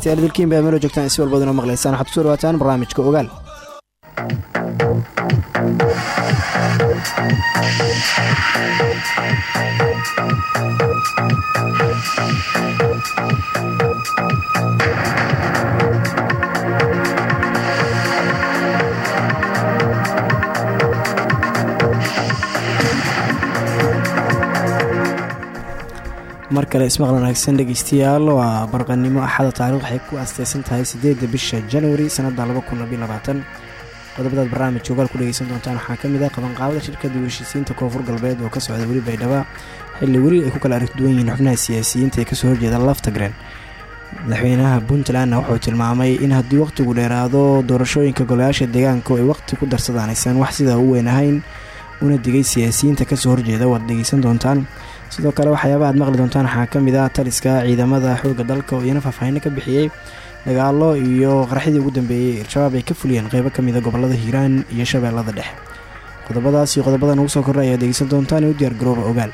dhegeystayaal dilkiin baa meelo joogtaan si walbad inoo maqlaysaan. Waxaad ku soo dhawaataan barnaamijka ogaal mar kale ismaqal wanaagsan dhegeystayaal. Waa barqanimo axada taarikh waxay ku aasteysan tahay sideedda bisha januari sanada qodobadaad barnaamijka ogaal ku dhegeysan doontaan waxaa ka mid ah qabanqaabada shirkada heshiisiinta koonfur galbeed oo ka socda weli baydhaba xilli weli ay ku kala aragduwan yihiin xubnaha siyaasiyiinta ee ka soo horjeeda laftagren madaxweynaha puntlandna wuxuu tilmaamay in haddii waqtigu dheeraado doorashooyinka golayaasha deegaanka ay waqti ku darsadaan aysan wax sidaa u weyn ahayn una digay siyaasiyiinta ka soo horjeeda. Waad dhegeysan doontaan sidoo kale waxyaaba aad maqli doontaan waxaa ka mid ah taliska ciidamada xooga dalka oo iyana faahfaahinno ka bixiyey dagaalo iyo qaraxidii ugu dambeeyey al-shabaab ay ka fuliyeen qeybo ka mid a gobollada hiiraan iyo shabeellada dhexe. Qodobadaas iyo qodobadan ugu soo kordha ayaad dhegeysan doontaan u diyaar garooba ogaal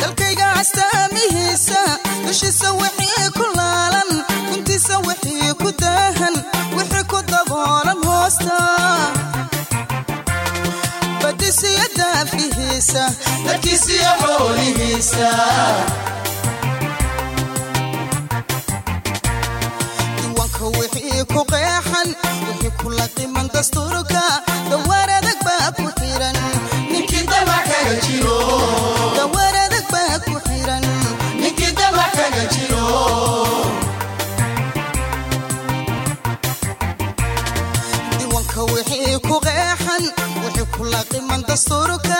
dalkayga castaamihiisa dushiisa wixii ku laalan guntiisa wixii ku daahan wixii ku daboolan hoosta badisiyo daafihiisa dalkiisiyo xoolihiisa wixii ku qeexan wixii kula qiman dastuurka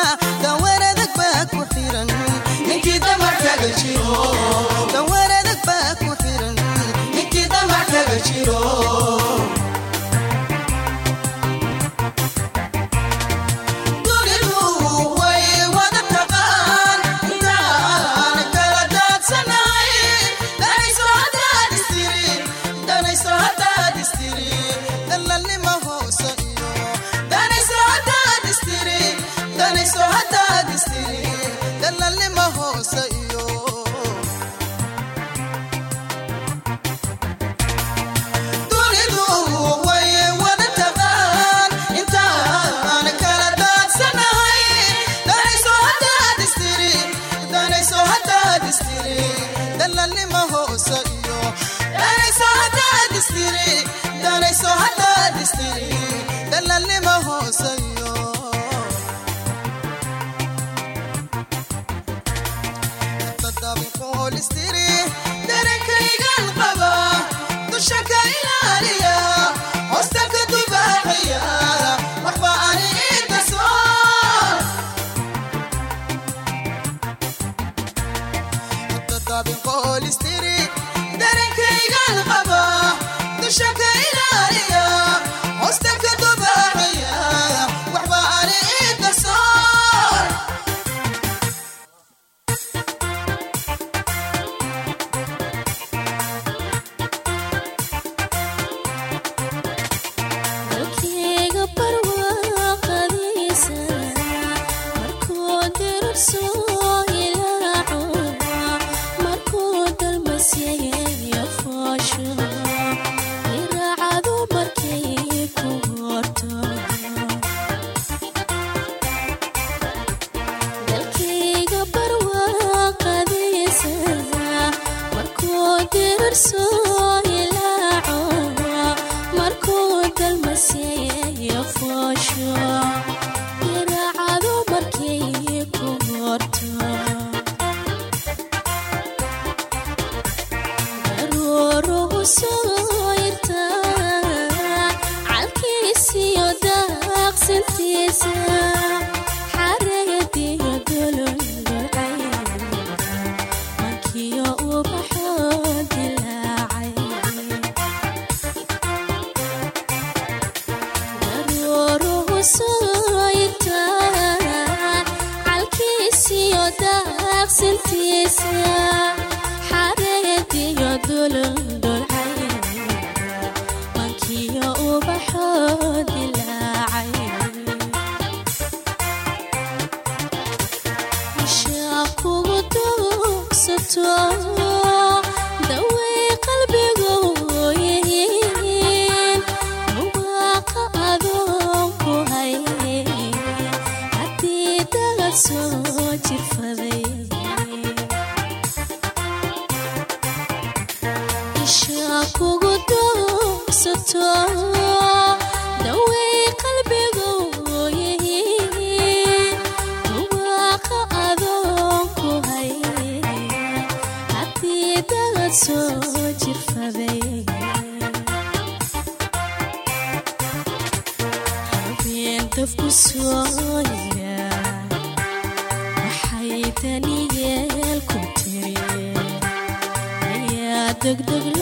degdeg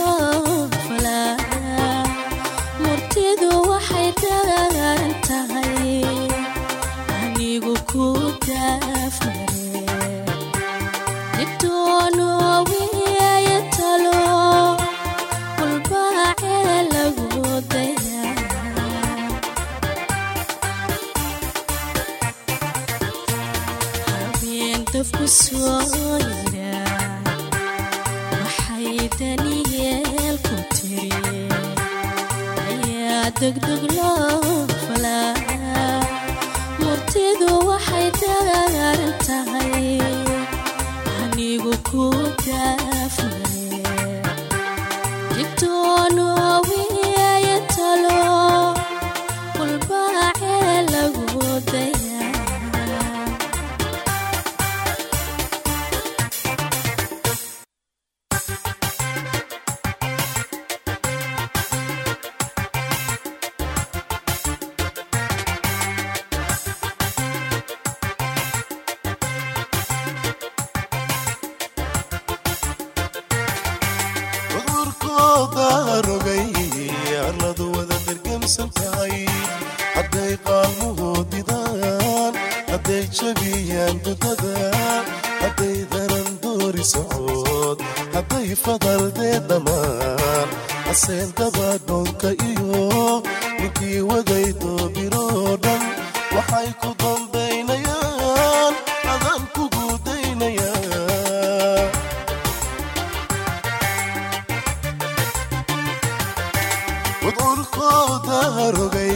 howdaharogay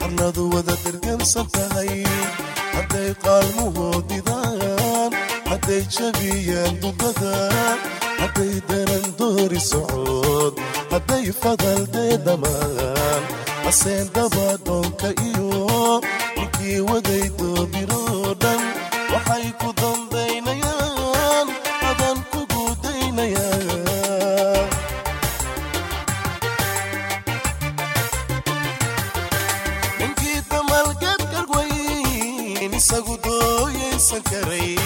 qarnadu wada dergamsan tahay hadday qaalmuhoodidaan hadday jabiyaan dudada hadday iyo ninkii waday dhan waxay ku dam aysan karay.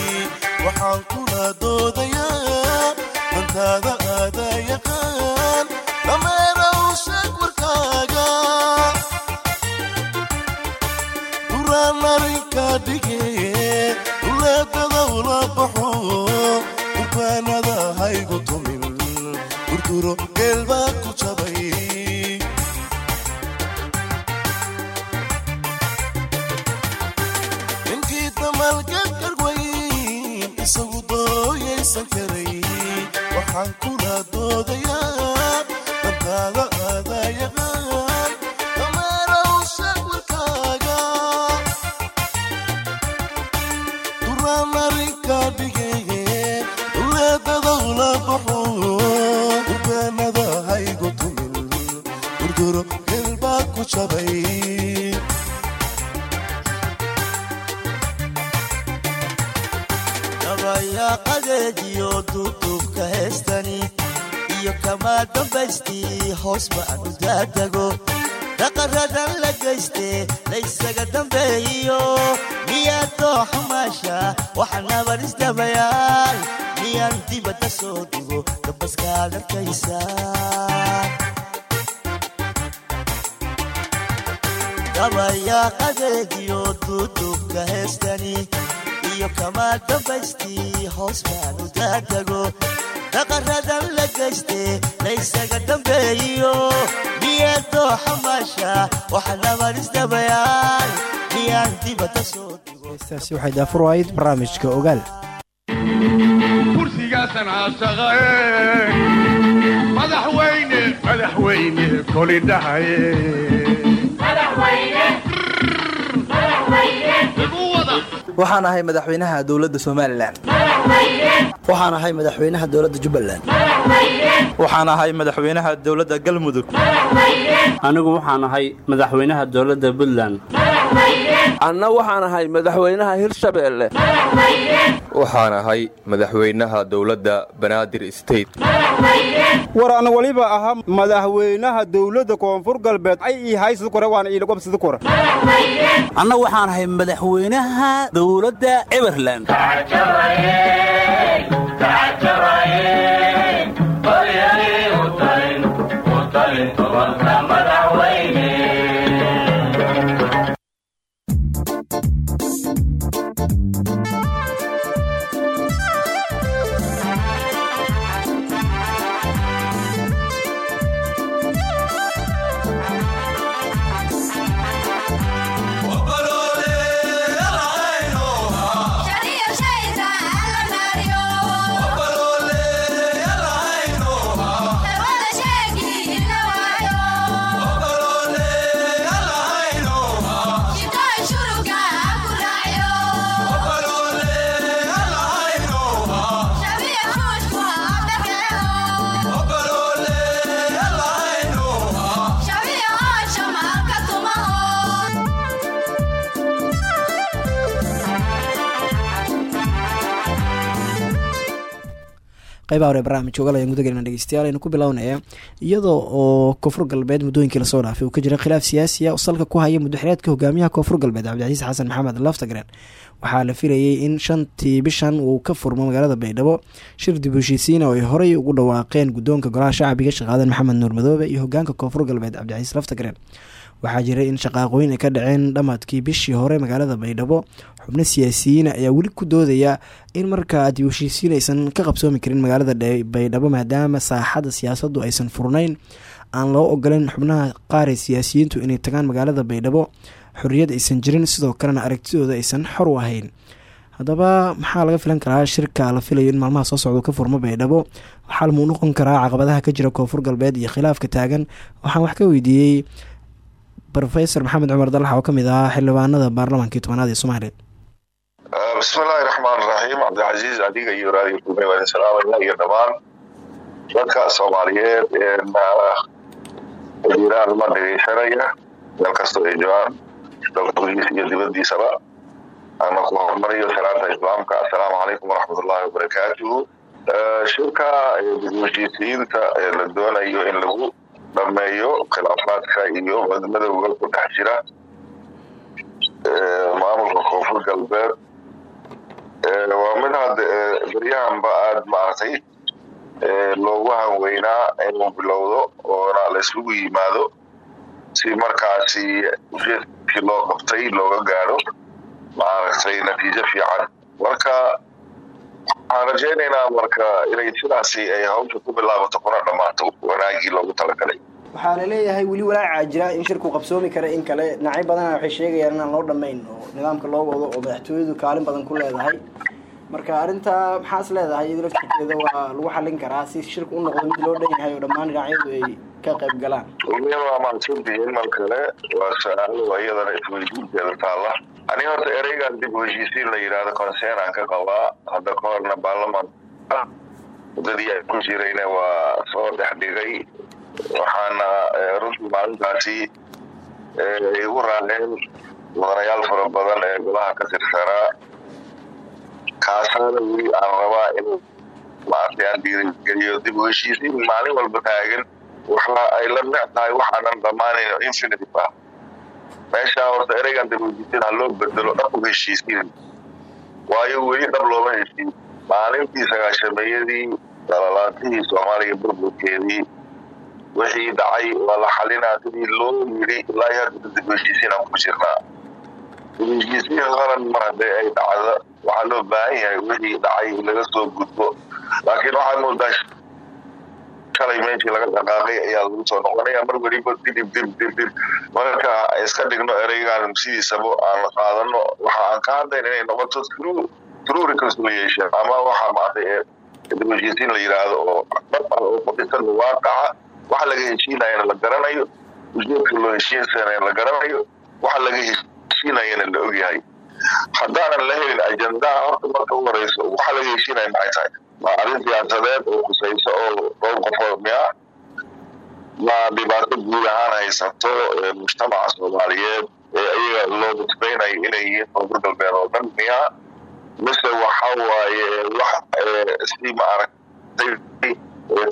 Waxaan kula doodayaa dantaada aada yaqaan dhammeerawsha heestaasi waxay daafur ahayd barnaamijka ogaal. Kursigaasan caashaqae madaxweyne madaxweyne koli dhahaye waxaan ahay madaxweynaha dowladda somalilan waxaan ahay madaxweynaha dowladda jubbaland. Waxaan ahay madaxweynaha dowladda galmudug. Anigu waxaan ahay madaxweynaha dowladda puntland anna waxaan ahay madaxweynaha hirshabeelle waxaan ahay madaxweynaha dowladda banaadir state war ana weliba ahaa madaxweynaha dowladda koonfur galbeed ay ii haysida kore waana iilagobsida kore anna waxaan ahay madaxweynaha dowladda eberland qaybaha hore barnaamijka ogaal ayaan gudagelina dhegeystayaal aynu ku bilownaya iyadoo oo koonfur galbeed muddooyinkii la soo dhaafay. Uu ka jira khilaaf siyaasiya oo salka ku haya muddaxireedka hogaamiyaha koonfur galbeed cabdicasiis xasan maxamed laftagren waxaa la filayay in shantii bishan uu ka furmo magaalada baydhabo. Shir dib heshiisiina oo ay horey ugu dhawaaqeen guddoonka golaha shacbiga shaqaadan maxamed nuur madoobe iyo hogaanka koonfur galbeed cabdicasiis laftagren waxaa jiray in shaqaaqooyin ay ka dhaceen dhammaadkii bishii hore magaalada baydhabo. Xubno siyaasiyiina ayaa weli ku doodaya in markaa dib heshiisiin aysan ka qabsoomi karin magaalada baydhabo maadaama saaxadda siyaasaddu aysan furnayn. Aan loo ogoleyn xubnaha qaar ee siyaasiyiintu inay tagaan magaalada baydhabo xorriyad aysan jirin sidoo kalena aragtidooda aysan xor u ahayn. Haddaba maxaa laga filan karaa shirka la filayo in maalmaha soo socdo ka furmo baydhabo xal muu noqon karaa caqabadaha ka jira koonfur galbeed iyo khilaafka taagan. Waxaan wax ka weydiiyey rofesor maxamed cumar dalax oo ka mid ahaa xildhibaanada baarlamaankii tobanaad ee soomaaliya. Bismillahi raxmaan raxiim cabdicasiis adiga iyo raadiyo kulmey waan salaamaya iyo dhammaan dadka soomaaliyeed ee jiraan ma dhegeysanaya meel kastoo ay joogaan dalka gudihiisa iyo dibadiisaba ama ku hormariyo salaanta islaamka. Assalaamu calaykum waraxmatullahi wabarakaatuhu shirka heshiisiyiinta ee la doonayo in lagu dhameeyo khilaafaadka iyo madmadowga ku dhex jira maamulka koonfur galbeed. Waa mid hadda beryahanba aada maaragtay loogu hanweynaa inuu bilowdo oona la isugu yimaado si markaasi ujeedkii loo qabtay looga gaadho maaragtay natiijo fiican. Marka waxaan rajaynaynaa marka inay sidaasi ay hawsha ku bilaabato kuna dhammaato wanaagii loogu talagalay. Waxaa la leeyahay weli walaacaa jira in shirku qabsoomi kara in kale. Dhinacyo badana waxay sheegayaan inaan loo dhammayn oo nidaamka loo wado oo madaxtooyadu kaalin badan ku leedahay marka arrintaa maxaa is leedahay iyado laftirkeeda waa lagu xallin karaa si shirku u noqdo mid loo dhan yahay oo dhammaan dhinacyadu ay ka qayb galaan. Waa mahadsantihiin mar kale waa su'aalo iyadana isweydiinteeda taalla. Ani horta ereygan dib u heshiisiin la yidhaahdo conseenaan ka qabaa. Hadda ka horna baarlamaan muddadii ay ku jirayna waa soo dhex dhigay waxaana runtii maalintaasi igu raaceen mudanayaal fara badan ee golaha ka tirsanaa kaasaana weli aan rabaa in maaragtay aan dhiirigeliyo dib u heshiisiin maalin walba taagan waxa ay la mec tahay waxaanan dhammaanayn infinitive ah meeshaa horta ereygan dib u heshiisiin ha loo bedelo dhab u heshiisiin. Waayo weli dhab looma heshiin. Maalintii sagaashameeyadii dalalaantihii soomaaliya burburkeedii wixii dhacay waa la xalinaa sidii loo yidhi ilaa hadda dib u heshiisiin aan ku jirnaa. Heshiisiin qaran mar haddii ay dhacdo waxaa loo baahan yahay wixii dhacay in laga soo gudbo. Laakiin waxaad moodaa shalay meeshii laga dhaqaaqay ayaa lagu soo noqonaya. Mar weliba didib dib dib dib marka iska dhigno ereygan sidiisaba aan qaadano. Waxa aan ka hadlayn inay noqoto true reconciliation. Ama waxa maaragtay ee u heshiisiin la yidhaahdo oo dhab ah oo ku waaqaca waxa laga heshiinayana la garanayo. Ujeedka loo heshiinsanaya la garanayo. Waxa laga heshiinayana la ogyahay haddaanan la helin ajendaha horta marka u horeyso waxa laga heshiinaya maxay tahay. Waa arrin siyaasadeed oo khusayso oo dhowr qofood miya waa dhibaato guud ahaan haysato mujtamaca soomaaliyeed ee iyaga loo nusbaynayo inay yihiin koonfur galbeed oo dhan miya mise waxa waaye wax si maaragtay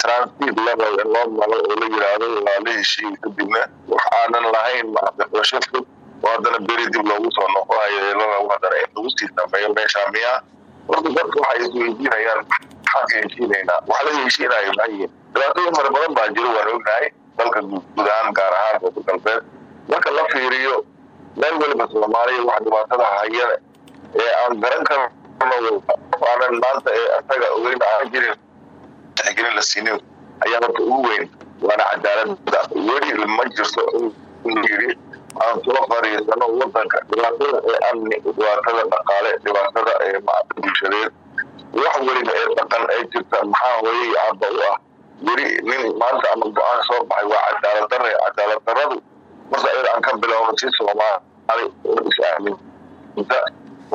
transit level in loo malo oo la yiraahdo waa la heshiiyey kadibna wax aanan lahayn qorshe fog oo haddana beri dib loogu soo noqonayo lalagu haddana in lagu sii dambeeyo meesha miya. Horta dadka waxay isweydiinayaan maxaan heshiinaynaa wax laga heshiinayo maxay yihiin dhibaatooyin fara badan baa jiro waan ognahay dalka guud gaar ahaan koonfur galbeed. Marka la fiiriyo meel weliba soomaaliya wax dhibaatada hayana ee aan garan karno aanan maanta ee asaga ogeyn aan jirin tixgelin la siinin ayaa horta ugu weyn. Waana cadaaladda weli ma jirto in yiri aan soo fariisano wadanka dhibaatada ee amni dhibaatada dhaqaale dhibaatada ee maarta bulshadeed. Wax weliba ee dhaqan ee jirta maxaa hooyay aabba u ah? Weli nin maanta ama go'aan soo baxay waa cadaalad darre cadaalad darradu marka iyada aan ka bilowno si soomaali oo is-aaminta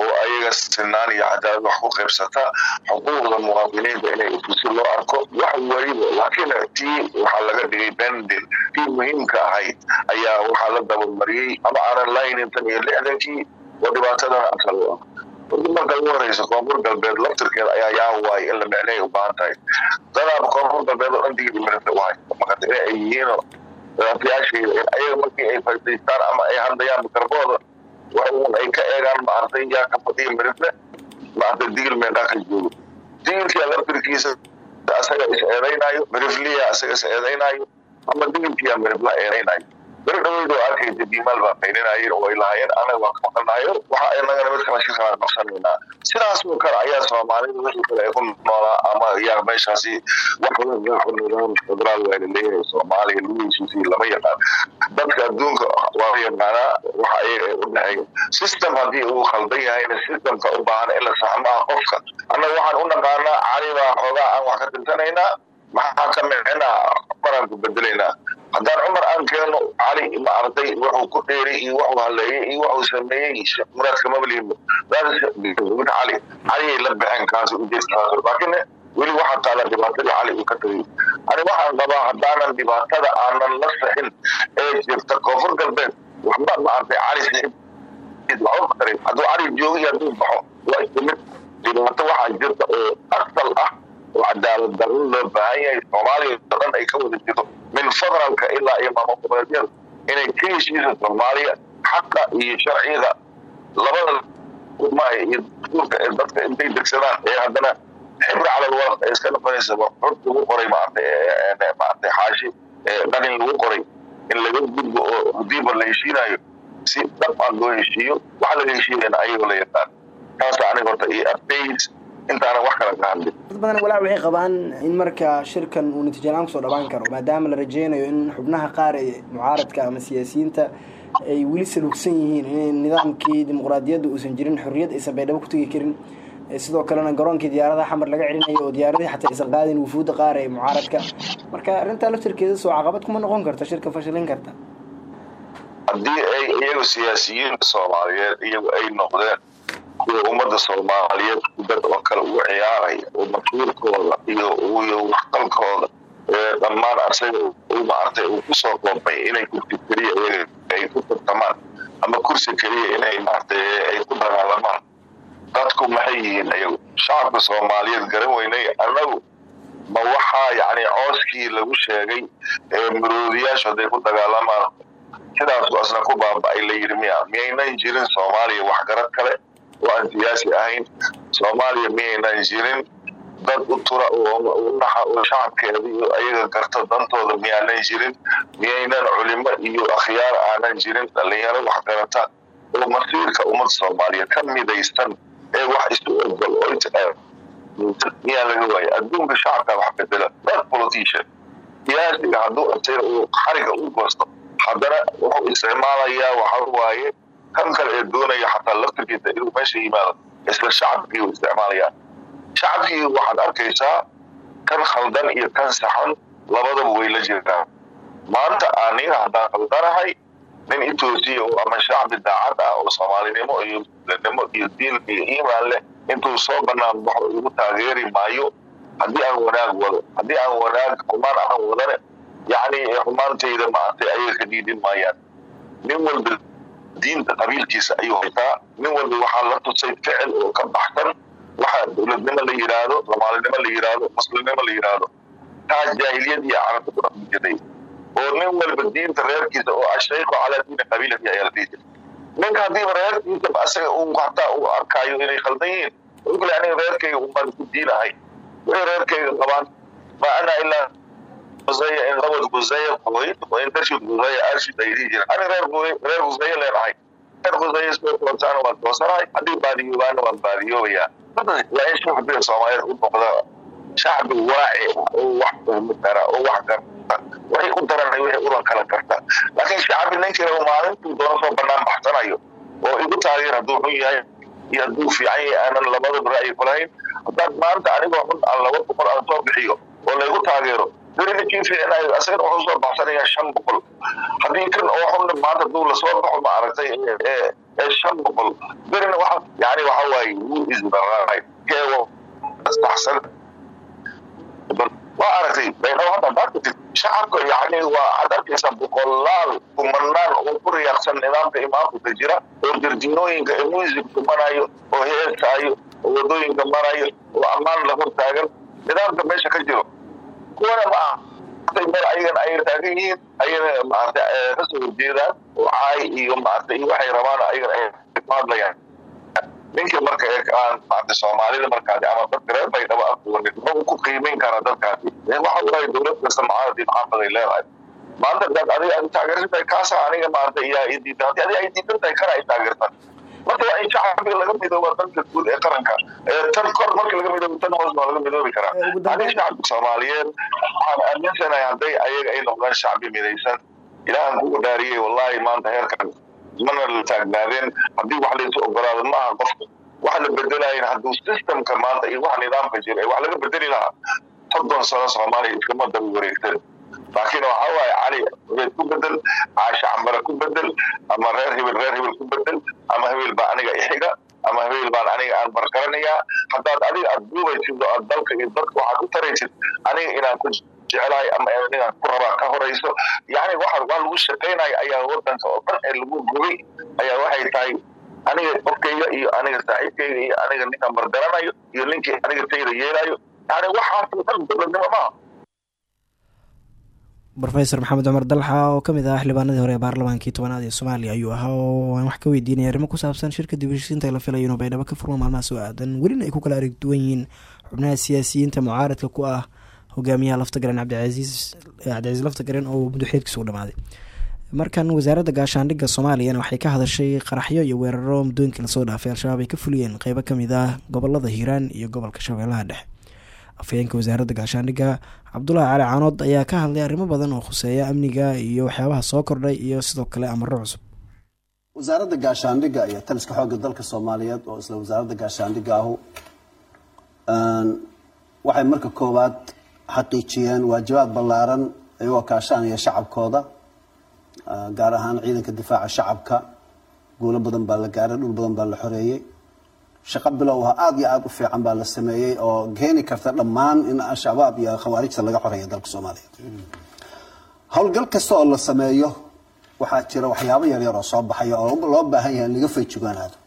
oo ayaga sinaan iyo cadaalad wax ku qaybsata xuquuqda muwaadiniinta inay si loo arko wax weliba laakiin tii waxaa laga dhigay bendin tii muhiimka ahayd ayaa waxaa la dabamariyey ama aanan lahaynin tan iyo lixdankii oo dhibaatadana horta marka ugu horeysa koonfur galbeed laftirkeeda ayaa yaa waay in la micnay u baahan tahay. Dadaaba koonfur galbeed oo dhan digii mirata u hay ay yihiino dhibaatayaasheeda in ayaga markii ay fadhiistaan ama ay hadlayaan mikrabooda waxun ay ka eegaan maaragtay yaa ka fadhiya mirifle maaragtay digil meeqaa ka joogo. Digilkia laftirkiisa asaga is eedaynayo mirifliya asaga is eedaynayo ama digilkiya mirifla eedaynayo beri dhaweyd oo arkaysa diimaal baa qayninaayeen oo ay lahaayeen anaga waan ka maqanayo waxa inagana mid kala shirkaa qabsanaynaa sidaasoo kale ayaa soomaalida wixii kale ay ku noolaa ama yaa meeshaasi. Wax la raaco nidaam federaal waa la leeyahay soomaaliya heshiisiyey lama yaqaan. Dadka adduunka waa yaqaanaa waxa ay u dhexeeya system haddii uu khaldan yahayna systemka u baahan in la saxmaa qofka. Annaga waxaan u naqaanaa cali baa xoogaa aan wax ka tirsanaynaa maxaa ka micnaa maraan ku bedelaynaa haddaan cumar aan keeno cali maaragtay wuxuu ku dheeray iyo wuxuu haleeyey iyo wuxuu sameeyey muraadka mabliimo cali caliyay la baxeen kaas ujeedkaas laakiin weli waxaa taala dhibaatadii cali uu ka tagay ani waxaan qabaa haddaanan dhibaatada aanan la saxin ee jirta koonfur galbeed waxba maaragtay cali sixid waxba matarin hadduu cali joogo iyo hadduu baxo waa isku dhibaato waxaa jirta oo asal ah oo cadaalad darro loo baahan yahay soomaaliya oo dhan ay ka wada jirto min federaalka ilaa iyo maamul goboleedyada inay ka heshiisa soomaaliya xaqa iyo sharciga labada maaha iyo dastuurka ee dadka intay degsadaan ee haddana xibra calal waraq ee iska noqonaysa xud lagu qoray maaragtay maaragtay xaashi qalin lagu qoray in laga gudbo oo hadiiba la heshiinayo si dhab ah loo heshiiyo waxa laga heshiinayna ayagoo la yaqaan. Taasa aniga horta iyo updates intaana wax kala ka hadlin dad badan walaac waxay qabaan in marka shirkan uu natiijo la'aan ku soo dhawaan karo maadaama la rajeynayo in xubnaha qaar ee mucaaradka ama siyaasiyiinta ay weli saluugsan yihiin in nidaamkii dimuqraadiyadda uusan jirin xorriyad aysan baydhabo ku tegi karin. Sidoo kalena garoonkii diyaaradaha xamar laga celinayo oo diyaaradihii xataa aysan qaadin wufuudda qaar ee mucaaradka. Marka arrintaa laftirkeeda soo caqabad kuma noqon karta shirka fashilin karta. Haddii ay iyagu siyaasiyiinta soomaaliyeed iyagu ay noqdeen kuwa ummadda soomaaliyeed dad oo kale ugu ciyaaraya oo masuulkooda iyo waxqalkooda dhammaan asaga maartay uu ku soo koobay inay kursi keliya ay ku tartamaan ama kursi keliya inay maartay ay ku dagaalamaan dadku maxay yihiin? Ayagu shacabka soomaaliyeed garan weynay. Annagu ma waxaa yacni cooskii lagu sheegay ee maroodiyaashu hadday ku dagaalamaan sidaasu asna ku baaba-ay la yidhi miya miyaynan jirin soomaaliya waxgarad kale oo aan siyaasi ahayn soomaaliya miyaynan jirin? Dad u tura naxa oo shacabkeeda iyo ayaga garta dantooda miyaanan jirin? Miyaynan culimo iyo akhyaar aanan jirin? Dhalinyaro waxgarata oo masiirka ummadda soomaaliyeed ka midaysan ee wax isu ogol miyaa laga waaya adduunka shacabka wax bedela not politician siyaasiga hadduu xariga u goosto haddana wuxuu isticmaalayaa waxa waaye kan kale ee doonaya xataa laftirkiisa inuu meesha yimaado isla shacabkii uu isticmaalayaa. Shacabkii waxaad arkaysaa kan khaldan iyo kan saxan labadaba way la jirtaan maanta aniga haddaan khaldanahay nin itoosiya oo ama shacbi daacad ah oo soomaalinimo iyo muslimnimo iyo diin iyo iimaan leh intuu soo banaan baxo igu taageeri maayo haddii aan wanaag wado haddii aan wanaag xumaan aan wadane yacni xumaantayda maaragtay ayaga ka diidin maayaan. Nin walba diinta qabiilkiisa ayuu haytaa. Nin walba waxaa la tusay ficil oo ka baxsan waxa dowladnimo la yidhaahdo soomaalinimo la yidhaahdo muslimnimo la yidhaahdo taas jaahiliyad iyo carabta ku dhaqmi jiray oo nin walba diinta reerkiisa oo ashayku calaa diini qabiilati ayaa la dhihi ninka haddiiba reerkiisa asaga uu hataa uu arkaayo inay khaldan yihiin wuxuu kale aniga reerkayga umaan ku diinahay wixii reerkayga qabaan ma ana ilaa in qabad guzaya qoyd wa in tashid guzaya arshid ay dhihi jireen ani reer guzaya leenahay reer guzaya soo toosaana waan toosanahay haddii baadiyoobaana waan baadiyoobayaa waa in shacbiga soomaaliyeed u noqda shacbi waaci oo wax fahmi kara oo wax garta waxay u daranay wixii udan kala karta laakiin shacbi ninkii maalintuu doono soo banaan baxsanayo oo igu taageer hadduu xun yahay iyo hadduu fiican aanan labadaba ra'yi kulahayn haddaad maanta anigoo xun aan laba aan soo bixiyo oo laygu taageero berina kii fiicnayo asagana wuxuu soo baxsanayaa shan boqol. Haddii kan oo xunna maanta hadduu la soo baxo ma aragtay ee shan boqol. Berina waxa yani waxa waaye wuu isbaraaray keewo saxsan waa aragtay shacabka yani waa aad boqolaal kumanaan oo ku riyaaqsan nidaamka imaamka jira oo jardiinooyinka ee muusig tumanayo oo heesaayo oo waddooyinka marayo oo ammaan la taagan. Nidaamka meesha ka jiro kuwana ma aha. Maaragtay meel ayagan ay taagan yihiin ayana maaragtay eh, ka soo horjeedaan oo caay iyo maaragtay iyo waxay rabaan ayagan ay hadlayaan ninka marka aan maaragtay soomaalida markaasi ama dadka reer baydhabo aqoonin ma uu ku qiimeyn kara dadkaasi waxa waaye dowlad kasta maxaafad ay leedahay. Maanta dad adiga aad taageersan tahay kaasa aniga maaragtay iyaa diidan ay diidan tahay kana ay taageertan marka waa in shacbiga laga midooba danka guud ee qaranka. Ee tan kor marka laga midoobo tan hoos baa laga midoobi karaa. Aniga shacabka soomaaliyeed waxaan aaminsanahay hadday ayaga ay noqdaan shacbi midaysan ilaahan kugu dhaariyey wallahi maanta heerkan mana la taagnaadeen haddii wax laysu ogolaado ma aha qofka wax la bedelayan hadduu systemka maanta iyo wax nidaamka jira ee wax laga bedeli lahaa soddon sano soomaaliya iskama daba wareegtan laakiin waxa waaye cali hebel ku bedel caasha cambare ku bedel ama reer hebel reer hebel ku bedel ama hebel baa aniga ixiga ama hebel baan aniga aan barkaranayaa. Haddaad adiga aad duubaysid oo aad dalka iyo dadka waxaad u taraysid aniga inaan ku jecelahay ama inaan ku rabaa ka horayso yani waxa waa lagu shaqaynayo ayaa wadanka oo dhan ee lagu gubay ayaa waxay tahay aniga qofkayga iyo aniga saaxiibkayga iyo aniga ninkaan bargaranayo iyo ninkii aniga tayda yeelayo. Yani waxaas oo dhan dowladnimo maaha rofeor maxamed cumar dalxa oo ka mid ah xildhibaanadii hore ee baarlamaankii tobanaad ee soomaaliya ayuu ahaa oo aan wax ka weydiinaya arrimo ku saabsan shirka dibheshiisiinta la filayo inuu baydhabo ka furmo maalmaha soo aadan. Welina ay ku kala arag duwan yihiin xubnaha siyaasiyiinta mucaaradka ku ah hogaamiyaha laftagaren cabdicasiis laftagaren oo muddoxeedkiisa u dhamaaday. Markan wasaaradda gaashaandhigga soomaaliyana waxay ka hadashay qaraxyo iyo weeraro muddooyinkii la soo dhaafay. Al-shabaab ay ka fuliyeen qeybo ka mid ah gobollada hiiraan iyo gobolka shabeellaha dhexe afhayeenka wasaaradda gaashaandhigga cabdulaahi cali caanood ayaa ka hadlay arrimo badan oo khuseeya amniga iyo waxyaabaha soo kordhay iyo sidoo kale amaro cusub. Wasaaradda gaashaandhigga iyo taliska xoogga dalka soomaaliyeed oo isla wasaaradda gaashaandhigga ahu waxay marka koowaad xaqiijiyeen waajibaad ballaaran iyagoo kaashanaya shacabkooda gaar ahaan ciidanka difaaca shacabka. Guulo badan baa la gaaray dhul badan baa la xoreeyey shaqo bilow ah aada iyo aada u fiican baa la sameeyey oo keeni karta dhammaan in al-shabaab iyo khawaarijta laga xoreeyo dalka soomaaliyeed. Howlgal kasta oo la sameeyo waxaa jira waxyaabo yaryar oo soo baxaya oo loo baahan yahay in laga feejigoonaado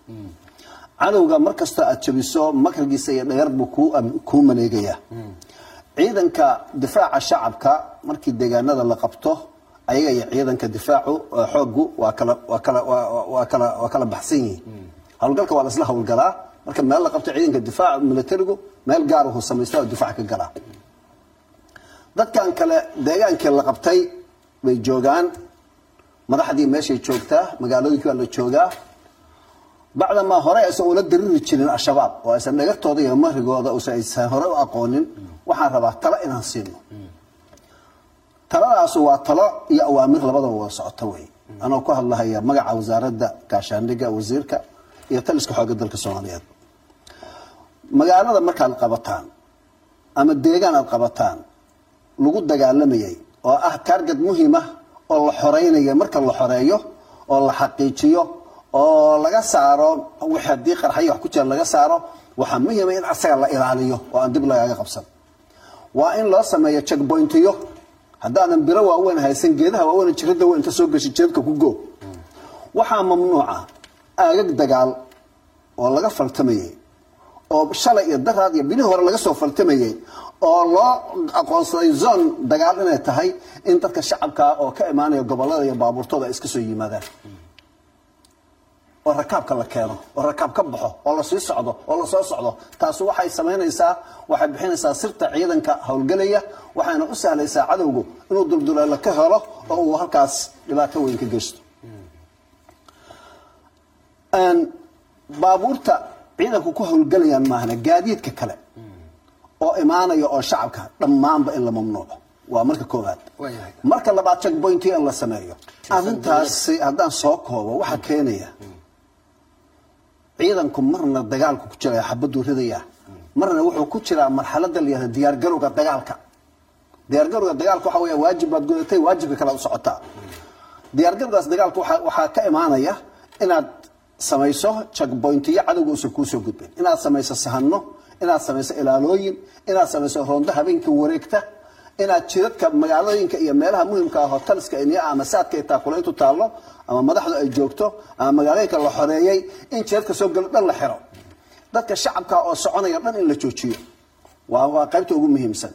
cadowga mar aada jabiso makargiisa iyo dhayar buu kuu maleegayaa ciidanka difaaca shacabka markii deegaanada la qabto ayaga iyo ciidanka difaacu xoogu waa kala baxsan yihiin. Howlgalka waa la isla howlgalaa marka meel la qabto ciidanka difaaca militarigu meel gaar uu samaysta oo difaac ka galaa dadkan kale deegaankii la qabtay bay joogaan. Madaxdii meeshay joogtaa magaalooyinkii waa la joogaa. Bacdamaa hore aysan ula dariri jirin al-shabaab oo aysan dhagartooda iyo marigooda usan aysan hore u aqoonin. Waxaan rabaa talo inaan siino. Taladaasu waa talo iyo awaamir labadaba wada socota wey. Anoo ku hadlahaya magaca wasaaradda gaashaandhigga wasiirka iyo taliska xooga dalka soomaaliyeed magaalada markaad qabataan ama deegaan aad qabataan lagu dagaalamayay oo ah taarget muhiima oo la xoreynaya marka la xoreeyo oo la xaqiijiyo oo laga saaro wixii haddii qarxaya wax ku jira laga saaro waxaa muhiima in asaga la ilaaliyo oo aan dib lagaaga qabsan. Waa in loo sameeyo checkpointiyo. Haddaadan biro waaweyn haysan geedaha waaweyn jirada weyn inta soo gashi jeedka ku go waxaa mamnuuca aagag dagaal oo laga faltamayay oo shalay iyo daraad iyo bilihii hore laga soo faltamayay oo loo aqoonsaday zone dagaal inay tahay in dadka shacabka oo ka imaanaya gobollada iyo baabuurtooda ay iska soo yimaadaan. Oo rakaabka la keeno oo rakaab ka baxo oo la sii socdo oo la soo socdo taasi waxay samaynaysaa waxay bixinaysaa sirta ciidanka howlgelaya waxayna u sahlaysaa cadowgu inuu dulduleelo ka helo oo uu halkaas dhibaato weyn ka geysto. Baabuurta ciidanku ku howlgelayaan maahna gaadiidka kale. Oo imaanaya oo shacabka dhammaanba in la mamnuuco waa marka koowaad. Marka labaad checkpointi in la sameeyo. Arrintaasi haddaan soo koobo waxaa keenaya ciidanku marna dagaalku ku jiraya xabaduu ridaya marna wuxuu ku jiraa marxalada la yihahda diyaargarowga dagaalka. Diyaargarowga dagaalka waxa weya waajib baad gudatay waajibka kale u socotaa. Diyaargarowgaas dagaalka waxaa ka imaanaya inaad samayso checkpointiyo cadowga uusan kuusoo gudbin. Inaad samayso sahano inaad samayso ilaalooyin inaad samayso roondo habeenkii wareegta inaad jidadka magaalooyinka iyo meelaha muhimka ah hoteliska iniya ama saadka ay taakulayntu taallo ama madaxdu ay joogto ama magaalooyinka la xoreeyey in jidadka soo galo dhan la xiro. Dadka shacabka oo soconaya dhan in la joojiyo. Waa qaybta ugu muhiimsan.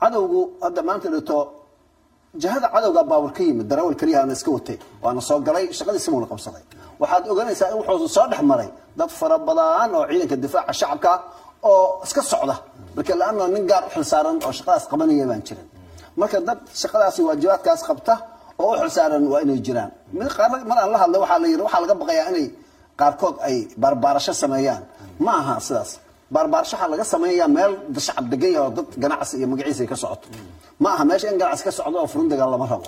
Cadowgu hadda maanta dhito jihada cadowga baabur ka yimid darawal keliya ana iska watay. Waana soo galay shaqadiisi muuna qabsaday waxaad ogaanaysaa in wuxuu soo dhex maray dad fara badan oo ciidanka difaaca shacabka oo iska socda. Marka laana nin gaar u xilsaaran oo shaqadaas qabanaya baan jirin marka dad shaqadaasi waajibaadkaas qabta oo u xilsaaran waa inay jiraan. Mar aan la hadlay waxaa laga baqayaa inay qaarkood ay baarbaarasho sameeyaan. Ma aha sidaas baarbaarasho waxaa laga sameeyaa meel shacab degan yahay oo dad ganacsi iyo magaciisa ka socoto. Ma aha meesha in ganacsi ka socdo oo furun dagaal lama rabo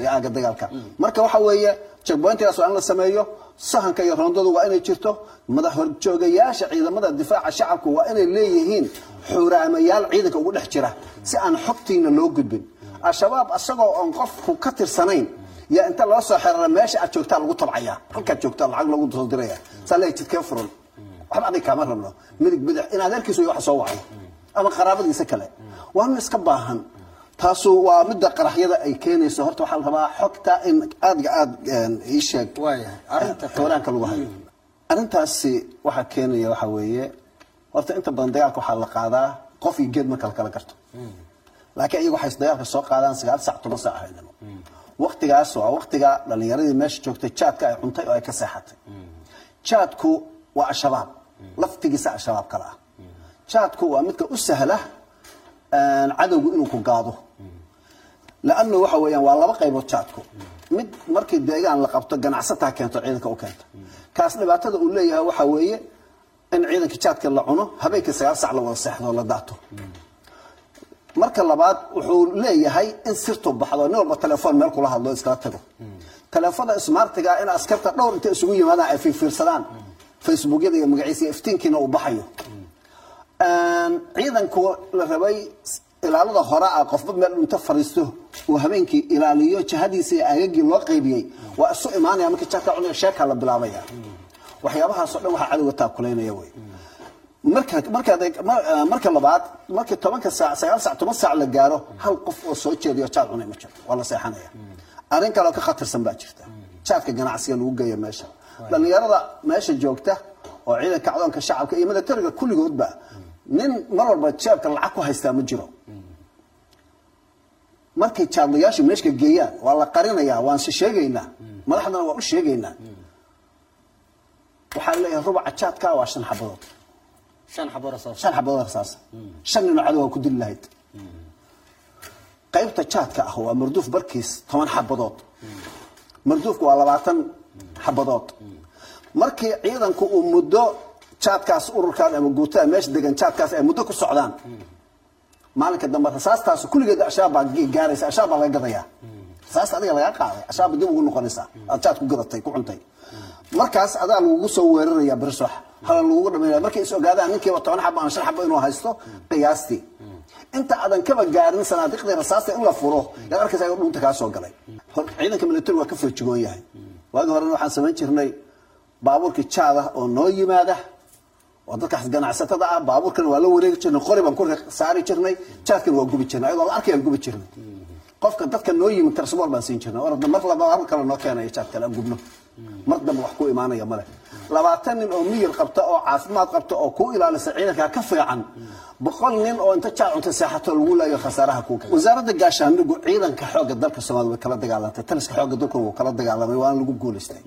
iyo aaga dagaalka. Marka waxa weeye checkpointigaas waa in la sameeyo sahanka iyo roondadu waa inay jirto. Madax horjoogayaasha ciidamada difaaca shacabku waa inay leeyihiin xuraamayaal ciidanka ugu dhex jira si aan xogtiina loo gudbin. Al-shabaab asagoo oon qofku ka tirsanayn yaa inta loo soo xerara meesha aad joogtaa lagu tabcaya halkaad joogtaa lacag loogu soo diraya saa leeya jidkee furan waxba kaama rabno midig bidix in adeerkiisu wax soo wacdo. Ama qaraabadiisa kale. Waa nin iska baahan. Taasu waa midda qaraxyada ay keenayso. Horta waxaa la rabaa xogta in aadga aad ii sheeg. Xooraanka lagu hayo. Arrintaasi waxaa keenaya waxaa weeye horta inta badan dagaalka waxaa la qaadaa qof iyo geed marka la kala garto. Laakiin iyagu waxay dagaalka soo qaadaan sagaal sac toban sac haynimo waktigaas waa waktiga dhalinyaradii meesha joogtay jaadka ay cuntay oo ay ka seexatay. Jaadku waa al-shabaab laftigiisa al-shabaab kale ah. Jaadku waa midka u sahla cadowgu inuu ku gaado laannu waxa weeyaan waa laba qaybood jaadku mid markii deegaan la qabto ganacsataa keento ciidanka u keenta kaas dhibaatada uu leeyahay waxaa weeye in ciidankii jaadka la cuno habeenkii sagaal sac la wada seexdo la daato. Marka labaad wuxuu leeyahay in sirtu baxdo nin walba telefoon meel kula hadlo iskala tago. Telefoonda smartiga in askarta dhowr inta isugu yimaadaan ay fiirfiirsadaan facebookyada iyo magaciisa iftiinkiina uu baxayo. Ciidanku la rabay ilaalada hore ah qofba meel inta fariisto uu habeenkii ilaaliyo jihadiisa iyo aagagii loo qaybiyey waa isu imaanaya markii jaadka cunaya sheekaa la bilaabaya. Waxyaabahaasoo dhan waxaa cadowga taakulaynaya wey marka marka marka labaad markii tobanka saac sagaal saac toban saac la gaaro hal qof oo soo jeediyo jaad cunay ma jiro waa la seexanaya. Arrin kale oo ka khatarsan baa jirta. Jaadka ganacsiga lagu geeyo meesha dhalinyarada meesha joogta oo ciidanka cdoonka shacabka iyo milatariga kulligoodba nin mar walba jeebka lacag ku haystaa ma jiro. Markay jaadlayaashu meeshka geeyaan waa la qarinayaa waan si sheegaynaa madaxdana waa u sheegaynaa. Waxaa leeyahay rubaca jaadka waa shan xabadood. Shan xabadood rasaas shan nin cadow waa ku dili lahayd. Qaybta jaadka ah waa marduuf barkiis toban xabadood. Marduufku waa labaatan xabadood. Markii ciidanku uu muddo jaadkaas ururkan ama guutada meesha degan jaadkaas ay muddo ku socdaan maalinka dambe rasaastaas kulligeed ashaab baa gaaraysa ashaab laga gadayaa. Rasaasta adiga lagaa qaaday ashaab dib ugu noqonaysaa aad jaad ku gadatay ku cuntay. Markaas adaa lagugu soo weeraraya berisox hala lagugu dhamaynaya markay is ogaadaan ninkiiba toban xabo ama shan xabo inuu haysto qiyaastii inta aadan kaba gaarin sanaadiiqdii rasaasta in la furo yaad arkaysa dhunta kaa galay. Ciidanka militari waa ka feejigoon yahay waagi horena waxaan samayn jirnay baabuurkii jaada oo noo yimaada. Oo dadkaas ganacsatada ah baabuurkana waa la wareegi jirnay qori baan ku saari jirnay jaadkana waa gubi jirnay ayadoo la arkayaan gubi jirnay. Qofka dadka noo yimid tarsbool baan siin jirnay mar laba kale noo keenaya jaad kale aan gubno. Mar dambe wax ku imaanaya male labaatan nin oo miyir qabta oo caafimaad qabta oo ku ilaalisa ciidanka ka fiican. Boqol nin oo inta jaad cunta seexato lagu laayo khasaaraha ku wasaaradda gaashaandhigu ciidanka xoogga dalka soomaaliya way kala dagaalantay taliska xoogga dalkuna wuu kala dagaalamay waana lagu guulaystay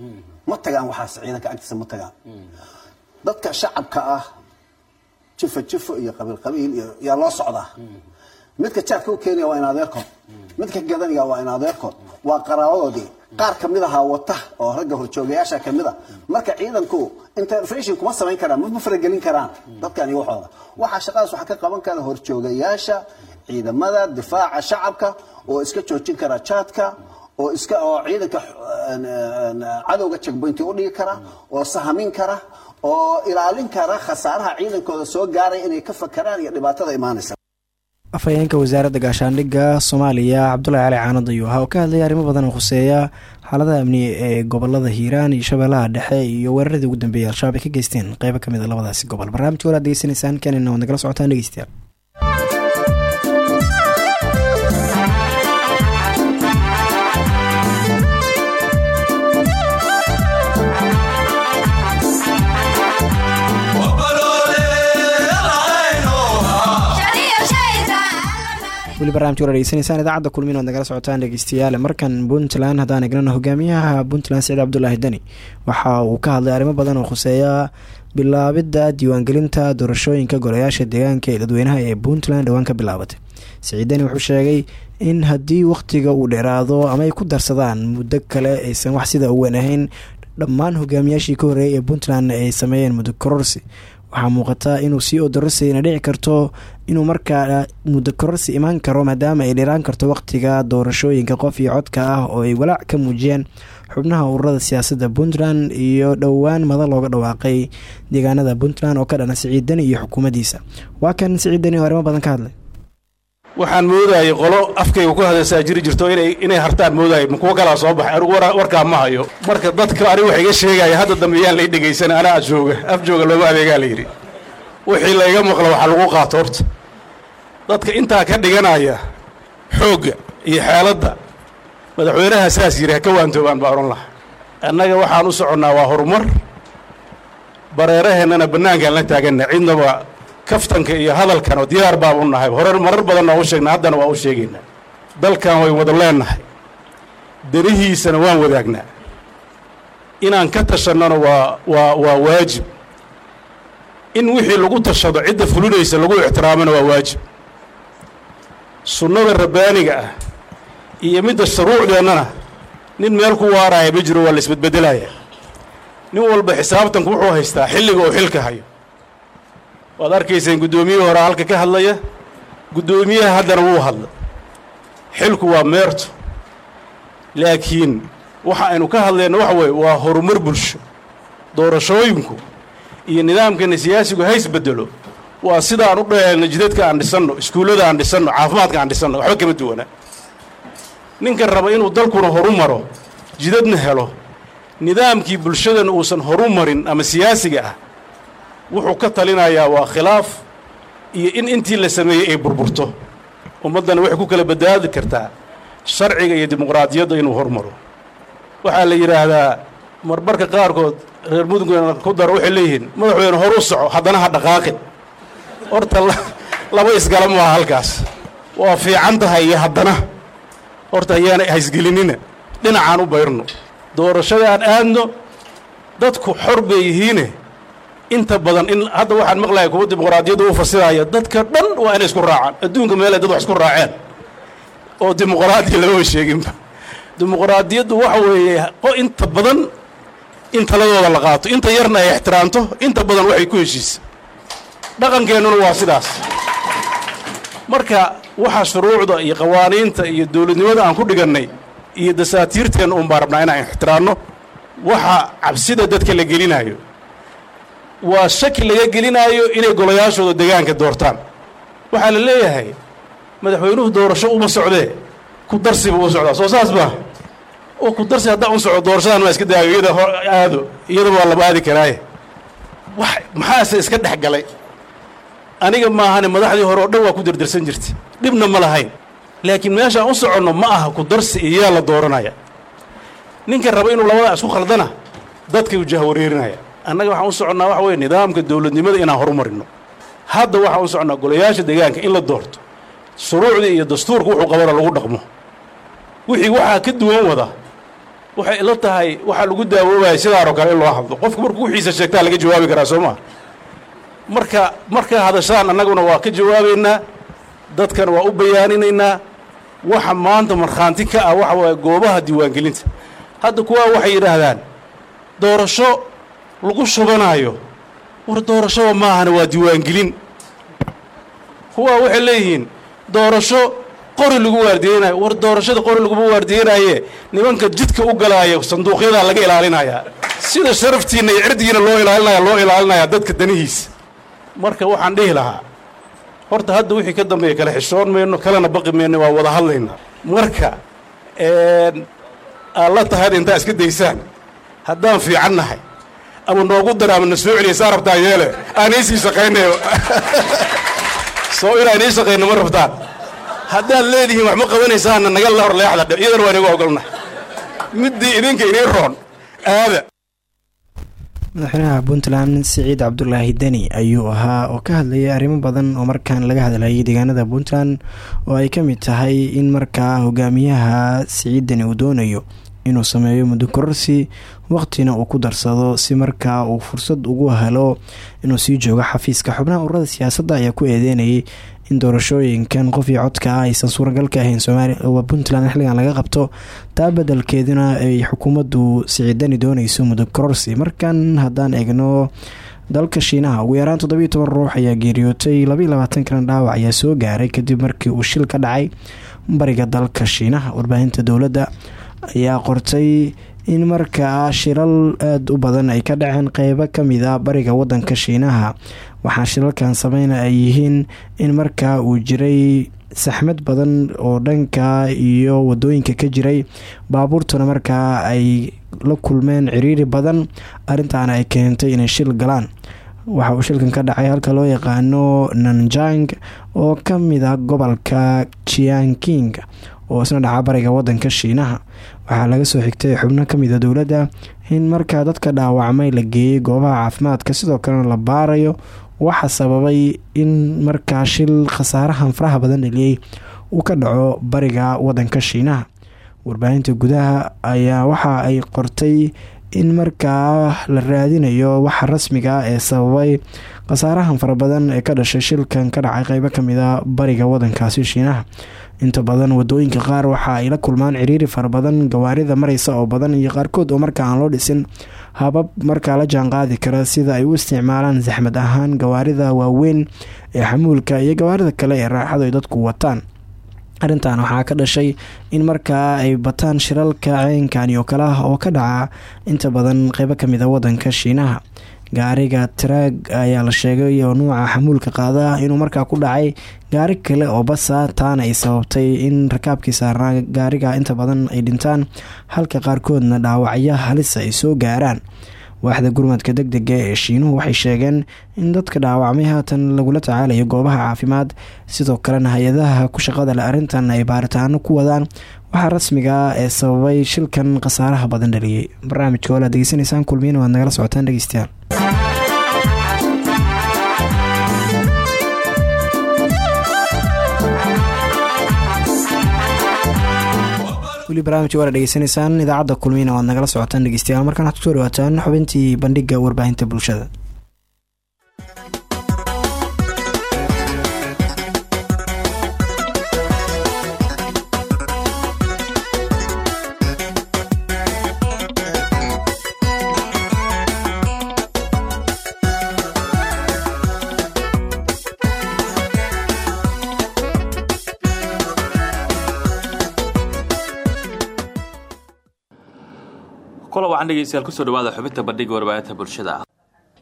ma tagaan waxaas ciidanka agtiisa ma tagaan. Dadka shacabka ah jifo jifo iyo qabiil qabiil iyo yaa loo socdaa? Midka jaadka u keenaya waa in midka gadanaya waa in waa qaraabadoodii qaar ka mid ahaa wata oo ragga horjoogayaasha ka mid a. Marka ciidanku intervention kuma samayn karaan ma faragelin karaan. Dadkan iyo waxooda waxaa shaqadaas waxaa ka qaban kara horjoogayaasha ciidamada difaaca shacabka oo iska joojin kara jaadka oo iska oo ciidanka cadowga checkpointi u dhigi kara oo sahamin kara oo ilaalin kara khasaaraha ciidankooda soo gaaray inay ka fakaraan iyo dhibaatada imaanaysa afhayeenka wasaaradda gaashaandhigga soomaaliya cabdulahi cali caanad ayuu ahaa. Oo ka hadlayay arrimo badan oo khuseeya xaaladaha amni ee gobollada hiiraan iyo shabeellaha dhexe iyo weeraradii ugu dambeeyay al-shabaab ay ka geysteen qeybo ka mid a labadaasi gobol. Barnaamijka hore ad degeysanaysaan kenina waad nagala socotaan dhegeystayaal weli hore degeysanaysaan idaacadda kulmin oad nagala socotaan dhegeystayaal. Markan puntland haddaan egnana hogaamiyaha puntland siciid cabdulaahi deni waxa uu ka hadlay arrimo badan oo khuseeya bilaabidda diiwaangelinta doorashooyinka golayaasha deegaanka ee dadweynaha ee puntland dhowaan ka bilaabatay siciid deni wuxuu sheegay in haddii wakhtiga uu dheeraado ama ay ku darsadaan muddo kale aysan wax sida u weyn ahayn dhammaan hogaamiyaashii ka horreeyay ee puntland ay sameeyeen muddo kororsi waxaa muuqata inuu sii odorosayna dhici karto inuu markaa muddo kororsi imaan karo maadaama ay dheeraan karto waqtiga doorashooyinka qof iyo codka ah oo ay walaac ka muujiyeen xubnaha ururada siyaasadda puntland iyo dhowaan mada looga dhawaaqay deegaanada puntland oo ka dhana siciid deni iyo xukuumaddiisa waa kan siciid deni oo arrimo badan ka hadlay waxaan moodayay qolo afkayga ku hadaysaa jiri jirto inay hartaan moodayay kuwo kalaa soo baxay? Anigu warkaa ma hayo. Marka dadka anigu wax iga sheegaya hadda dambe yaan lay dhegaysan anaa jooga. Af jooga looma adeegaa la yidhi. Wixii layga maqlo waxaa lagu qaato horta. Dadka intaa ka dhiganaya xoogga iyo xeeladda madaxweynaha saas yidhi ha ka waantoobaan baa odhan laha annaga waxaan u soconnaa waa horumar. Bareeraheennana bannaankaan la taaganna cidnaba kaftanka iyo hadalkanoo diyaar baan u nahay hore marar badanna u sheegnaa haddana waa u sheegaynaa. Dalkan way wada leennahay. Danihiisana waan wadaagnaa. Inaan ka tashannona waa waa waa waajib. In wixii lagu tashado cidda fulinaysa lagu ixtiraamona waa waajib. Sunnada rabbaaniga ah iyo midda shuruucdeennana nin meel ku waaraya ma jiro waa la isbedbedelaya nin walba xisaabtanku wuxuu haystaa xilliga oo xilka hayo waad arkayseen guddoomiyihii hore halka ka hadlaya guddoomiyaha haddana wuu hadla. Xilku waa meerto. Laakiin waxa aynu ka hadlayno waxa weeye waa horumar bulsho. Doorashooyinku iyo nidaamkana siyaasigu hays bedelo waa sidaan u dheelna jidadka aan dhisanno iskuullada aan dhisanno caafimaadka aan dhisanno waxba kama duwana. Ninka raba inuu dalkuna horu maro jidadna helo. Nidaamkii bulshadana uusan horu marin ama siyaasiga ah wuxuu ka talinayaa waa khilaaf iyo in intii la sameeyey ay burburto. Ummaddana waxay ku kala badbaadi kartaa sharciga iyo dimuqraadiyadda inuu hormaro waxaa la yidhaahdaa marmarka qaarkood reer mudugana ku daro waxay leeyihiin madaxweyne horu soco haddana ha dhaqaaqin. Horta laba isgala maaha halkaas. Waa fiican tahay iyo haddana. Horta ayaana haysgelinina dhinacaan u bayrno. Doorashada aan aadno dadku xor bay yihiine inta badan in hadda waxaan maqlaya kuwa dimuqraadiyadda u fasiraya dadka dhan waa inay isku raacaan. Adduunka meel ay dad wax isku raaceen oo dimuqraadiya lama sheeginba. Dimuqraadiyaddu waxa weeye inta badan in taladooda la qaato inta yarna ay ixtiraamto inta badan waxay ku heshiisa dhaqankeennuna waa sidaas. Marka waxa shuruucda iyo qawaaniinta iyo dowladnimada aan ku dhigannay iyo dasaatiirteenna un baa rabnaa inaan ixtiraamno waxa cabsida dadka la gelinaayo waa shaki laga gelinaayo inay golayaashooda degaanka doortaan. Waxaa la leeyahay madaxweynuhu doorasho uma socdee ku darsi buu u socdaa soo saas baa oo ku darsi haddaan u soco doorashadan maa iska daayo iyada aado iyadaba waa laba aadi karaaye. Wax maxaase iska dhex galay? Aniga maahane madaxdii hore oo dhan waa ku dardarsan jirtay. Dhibna ma lahayn. Laakiin meeshaan u soconno ma aha ku darsi iyo yaa la dooranaya. Ninka raba inuu labadaa isku khaldana dadkay u jahwareerinaya annaga waxaan u soconnaa waxa weye nidaamka dowladnimada inaan horumarino. Hadda waxaan u soconnaa golayaasha deegaanka in la doorto. Shuruucdii iyo dastuurka wuxuu qabana lagu dhaqmo. Wixii waxaa ka duwan wada. Waxay ila tahay waxaa lagu daawoobaya sidaanoo kale in loo hadlo. Qofku markuu wixiisa sheegtaa laga jawaabi karaa soo maa marka markaa hadashaan annaguna waa ka jawaabaynaa. Dadkana waa u bayaaninaynaa. Waxa maanta markhaanti ka ah waxa waaye goobaha diiwaangelinta. Hadda kuwaa waxay yidhaahdaan doorasho lagu shubanaayo. War doorashoba maahana waa diiwaangelin. Kuwaa waxay leeyihiin doorasho qori lagu waardiyeynayo war doorashada qori laguma waardiyeynaaye nimanka jidka u galaayo sanduuqyadaa laga ilaalinayaa sida sharaftiinna iyo cirdigiina loo ilaalinaya loo ilaalinayaa dadka danihiisa. Marka waxaan dhihi lahaa horta hadda wixii ka dambeeya kale xishoon mayno kalena baqi mayno waa wada hadlaynaa marka aad la tahay intaa iska daysaan. Haddaan fiican nahay ama noogu dara ama na soo celiya saa rabtaa yeele. Aan iisii shaqaynayo. Soo inaan ii shaqayno ma rabtaan haddaad leedihiin wax ma qabanaysaana naga la hor leexda iyadana waa inagu ogolnahay. Middii idinka inii roon aada. Madaxweynaha puntland siciid cabdulaahi deni ayuu ahaa oo ka hadlayay arrimo badan oo markaan laga hadlayay deegaanada puntland oo ay ka mid tahay in markaa hogaamiyaha siciid deni uu doonayo inuu sameeyo muddo kororsi waqtina uu ku darsado si markaa uu fursad ugu helo inuu sii joogo xafiiska. Xubnaha ururada siyaasadda ayaa ku eedeynayay in doorashooyinkan qof iyo codka aysan suuragal ka ahayn soomaaliya puntland xilligan laga qabto. Taa bedelkeeduna ay xukuumaddu siciidani doonayso muddo kororsi markan haddaan eegno dalka shiinaha. Ugu yaraan toddobiyo toban ruux ayaa geeriyootay. Labaiyo labaatan dhaawac ayaa soo gaaray kadib markii uu shil ka dhacay bariga dalka shiinaha. Warbaahinta dowladda ayaa qortay in markaa shilal aada u badan ay ka dhaceen qeybo ka mid a bariga wadanka shiinaha. Waxaa shilalkan sameyna ay yihiin in markaa uu jiray saxmad badan oo dhanka iyo waddooyinka ka jiray baabuurtuna markaa ay la kulmeen ciriiri badan arintaana ay keentay inay shil galaan. Waxa uu shilkan ka dhacay halka loo yaqaano nanjang oo ka mid ah gobolka jianking oo isna dhaca bariga wadanka shiinaha. Waxaa laga soo xigtay xubno ka mid a dowladda in markaa dadka dhaawacmay la geeyey goobaha caafimaadka sidoo kalena la baarayo waxa sababay in markaa shil khasaarahan faraha badan dhaliyey uu ka dhaco bariga wadanka shiinaha. Warbaahinta gudaha ayaa waxa ay qortay in markaa la raadinayo waxa rasmiga ah ee sababay khasaarahan fara badan ee ka dhashay shilkan ka dhacay qeybo ka mid a bariga wadankaasi shiinaha inta badan waddooyinka qaar waxa ay la kulmaan ciriiri fara badan gawaarida mareysa oo badan iyo qaarkood oo markaa aan loo dhisin habab markaa la jaanqaadi kara sida ay u isticmaalaan saxmad ahaan gawaarida waaweyn ee xamuulka iyo gawaarida kale ee raaxadu ay dadku wataan. Arrintan waxaa ka dhashay in markaa ay bataan shiralka ceynkani oo kale ah oo ka dhaca inta badan qeybo ka mid a wadanka shiinaha gaariga taraag ayaa la sheegay oo nuuca xamuulka qaada inuu markaa ku dhacay gaari kale oo basa taana ay sababtay in rakaabkii saarnaa gaariga inta badan ay dhintaan halka qaarkoodna dhaawacyo halisa ay soo gaaraan. Waaxda gurmadka deg dega ee shiinuhu waxay sheegeen in dadka dhaawacmay haatan lagula tacaalayo goobaha caafimaad sidoo kalena hay'adaha ku shaqada le arrintan ay baaritaano ku wadaan waxaa rasmiga ah ee sababay shilkan khasaaraha badan dhaliyey barnaamijka walaad degeysanaysaan kulmiyana waad nagala socotaan dhegeystayaal. Weli barnaamijka waala dhegeysanaysaan idaacadda kulmiyana waad nagala socotaan dhegeystayaal. Markaan waxad ku soo dhawaataan xubintii bandhiga warbaahinta bulshada wacan dhegeystayaal ku soo dhawaada xubinta bandhiga warbaahinta bulshada.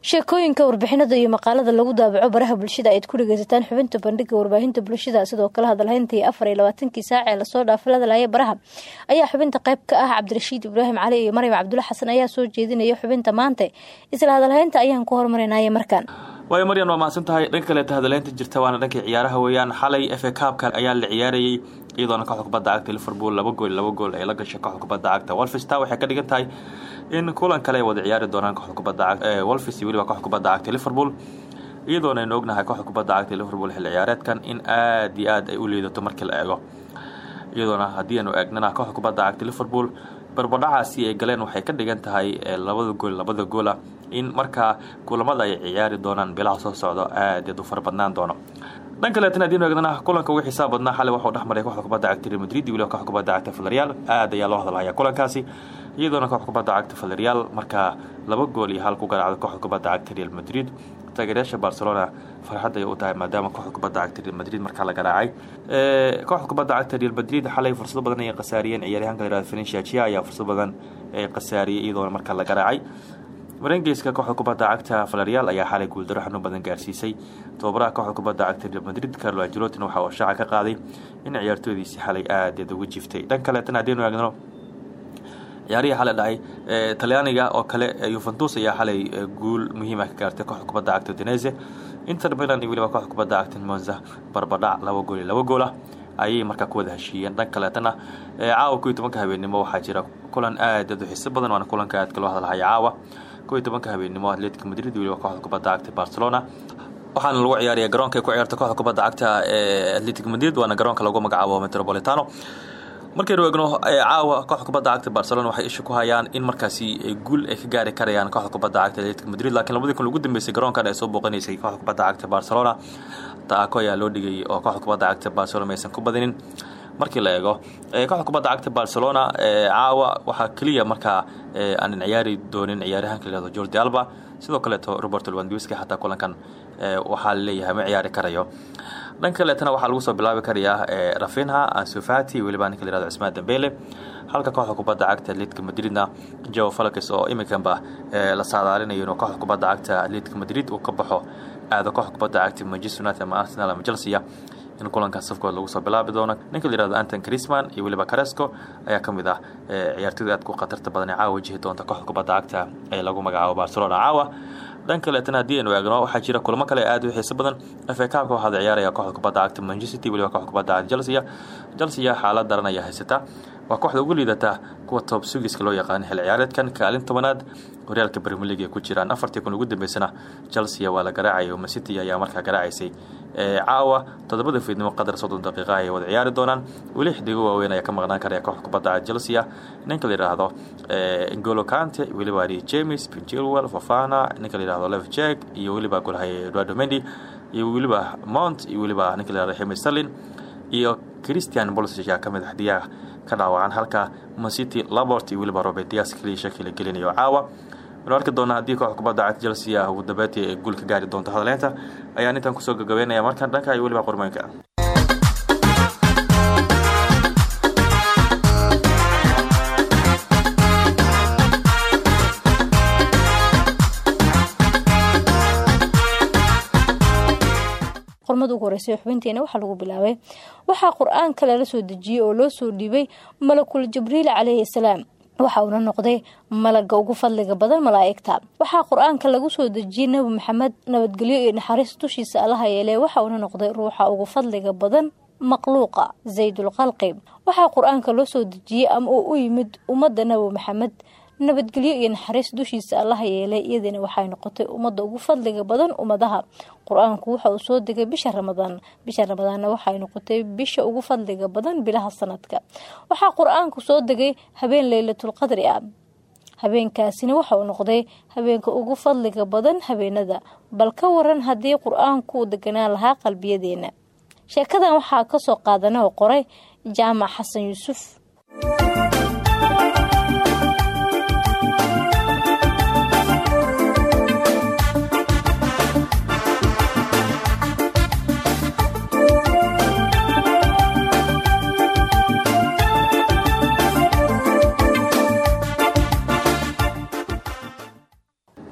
Sheekooyinka warbixinada iyo maqaalada lagu daabaco baraha bulshada ayaad ku dhageysataan xubinta bandhiga warbaahinta bulshada. Sidoo kale hadalhayntii afar iyo labaatankii saac ee la soo dhaafay ladalaya baraha ayaa xubinta qayb ka ah cabdirashiid ibraahim cali iyo maryam cabdulla xasan ayaa soo jeedinaya xubinta maanta. Isla hadalhaynta ayaan ku hormarinaya markaan. Waayo maryan waa mahadsan tahay dhanka kaleeta hadaleynta jirta waana dhankii ciyaaraha weeyaan. Xalay a kaabka ayaa la ciyaarayay iyadoona kooxda kubadda cagta liverpool laba gool laba gool ay la gashay kooxda kubadda cagta wolfista waxay ka dhigan in kulan kale wada ciyaari doonaan kooxda kubadda cagta wolfis weliba kooxda kubadda cagta liverpool. Iyadoona aynu ognahay kooxda kubadda cagta liverpool xilli ciyaareedkan in aad iyo aad ay u liidato markii la eego. Iyadoona haddii aynu eegnana kooxda kubadda cagta liverpool barbadhacaasi ay galeen waxay ka dhigan tahay labada gool labada goola in markaa kulamada ay ciyaari doonaan bilaha soo socdo aad u fara doono dhan kaleetana haddiinu eegnana kulanka ugu xisaab badnaa xalay waxuu dhexmaray kooxda kubadda cagta real madrid iyo kubadda cagta valerial aad ayaa loo hadalhayaa kulankaasi iyadoona kooxda kubadda cagta valerial markaa laba gool iyo hal ku garaacda kooxda kubadda cagta real madrid. Taageerayaasha barcelona farxad ay u tahay maadaama kooxda kubadda cagta real madrid markaa la garaacay kooxda kubadda cagta real madrid xalay fursado badan ayay khasaariyeen ciyaaryahanka la chia ayaa fursado badan ay khasaariyey iyadoona markaa la garaacay marengeyska kooxda kubadda cagta valerial ayaa xalay guuldaro xanuun badan gaarsiisay. Tobabaraha kooxda kubadda cagta real madrid carlo angelotin waxa uu shaaca ka qaaday in ciyaartoydiisi xalay aadaed ugu jiftay. Dhan kaleetana haddiinu eegno ciyaarihii xalay dhacay talyaaniga oo kale yuventus ayaa xalay guul muhiima ka gaartay kooxda kubadda cagta udinese. Inter milan iyo weliba kooxda kubadda cagta monza barbadhac laba gool laba gool ah ayay markaa ku wada heshiiyeen. Dhan kaleetana caawa ko iyo tobanka habeennimo jira kulan aadaad u xiiso badan waana kulanka aadka loo hadalhaya caawa ko iyo tobanka habeennimo atletica madrid weliba kooxda kubadda cagta barcelona. Waxaana lagu ciyaaraya garoonka ku ciyaarta kooxda kubadda cagta ee atletic madrid waana garoonka lagu magacaabo metropolitano. Markaynu eegno caawa kooxda kubadda cagta barcelona waxay isha ku hayaan in markaasi guul ay ka gaari karayaan kooxda kubadda cagta atletic madrid. Laakiin labadii kun ugu dambeysay garoonkan ay soo booqanaysay kooxda kubadda cagta barcelona. Taako ayaa loo dhigay oo kooxda kubadda cagta barcelona maysan ku badinin markii la eego kooxda kubadda cagta barcelona caawa waxaa keliya markaa aanan ciyaari doonin ciyaaryahanka la yihahdo jordi alba. Sidoo kaleeto robert lwandiwiski xataa kulankan waxaa la leeyahay ma ciyaari karayo. Dhan kaleetana waxaa lagu soo bilaabi karayaa rafinha ansufati weliba ninka la yihahdo cismaan dambele halka kooxda kubadda cagta atletica madridna joe falakis oo iminkanba la saadaalinayo kooxda kubadda cagta atletica madrid uu ka baxo aado kooxda kubadda cagta manchester united ama arsenal ama chelsea in kulankan safkood lagu soo bilaabi doono. Ninka la yihahdo anton crisman iyo weliba caresco ayaa ka mid ah ciyaartoyda aad ku khatarta badan ee caawa wajihi doonta kooxda kubadda cagta ee lagu magacaabo barcelona. Caawa dhan kaleetana haddii aynu eegno waxaa jira kulamo kale aad u xiiso badan. Fa kaabka waxaad ciyaaraya kooxda kubadda cagta manchester weliba kooxda kubadda cagta chelsea. Chelsea xaalad daran ayaa haysata. Waa kooxda ugu liidata kuwa toob sugiska loo yaqaan xil ciyaareedkan kaalin tobanaad. Horyaalka league ay ku jiraan. Afartii kun ugu dambeysana chelsea waa la garaacay oo mancity ayaa markaa garaacaysay caawa toddobada fiidnimo qadar soddon daqiiqa ayay wada ciyaari doonaan. Weli xidigo waaweyn ayaa ka maqnaan karaya kooxda kubadda chelsea ninka la yidhaahdo ngolo kante weliba james pinchilwell fofana ninka la yihahdo levjek iyo weliba golhaye eduardo mendi iyo weliba mount iyo weliba ninka la yihahdo hemi sterlin iyo christian bolsig ayaa ka mid ah xidiyaha ka dhaawacan halka mancity labort iyo weliba robert dias keliya shaki la gelinayo caawa wanu arki doonaa kooxda kubadda cagta chelsea ugu dambeetii ee guul ka gaari doonto hadaleynta ayaan intan ku soo gagabeynaya markan dhanka iyo weliba qormooyinka. Qormada ugu xubinteena waxaa lagu bilaabay. Waxaa qur'aanka lala soo dejiyey oo loo soo dhiibay malakul jibriil caleyhi salaam waxa uuna noqday malaga ugu fadliga badan malaa'igta. Waxaa qur'aanka lagu soo dejiyey nebi maxamed nabadgelyo iyo naxariis dushiisa allaha yeelee waxa uuna noqday ruuxa ugu fadliga badan makhluuqa zaydulkhalqi waxaa qur'aanka loo soo dejiyey ama uu u yimid ummadda nebi maxamed nabadgelyo iyo naxariis dushiisa allaha yeelay iyadiina waxay noqotay ummadda ugu fadliga badan ummadaha. Qur'aanku waxa uu soo degay bisha ramadaan. Bisha ramadaanna waxay noqotay bisha ugu fadliga badan bilaha sanadka. Waxaa qur'aanku soo degay habeen leylatulqadri ah. Habeenkaasina waxa uu noqday habeenka ugu fadliga badan habeenada. Bal ka waran haddii qur'aanku uu deganaan lahaa qalbiyadeena. Sheekadan waxaa ka soo qaadana oo qoray jaamac xasan yuusuf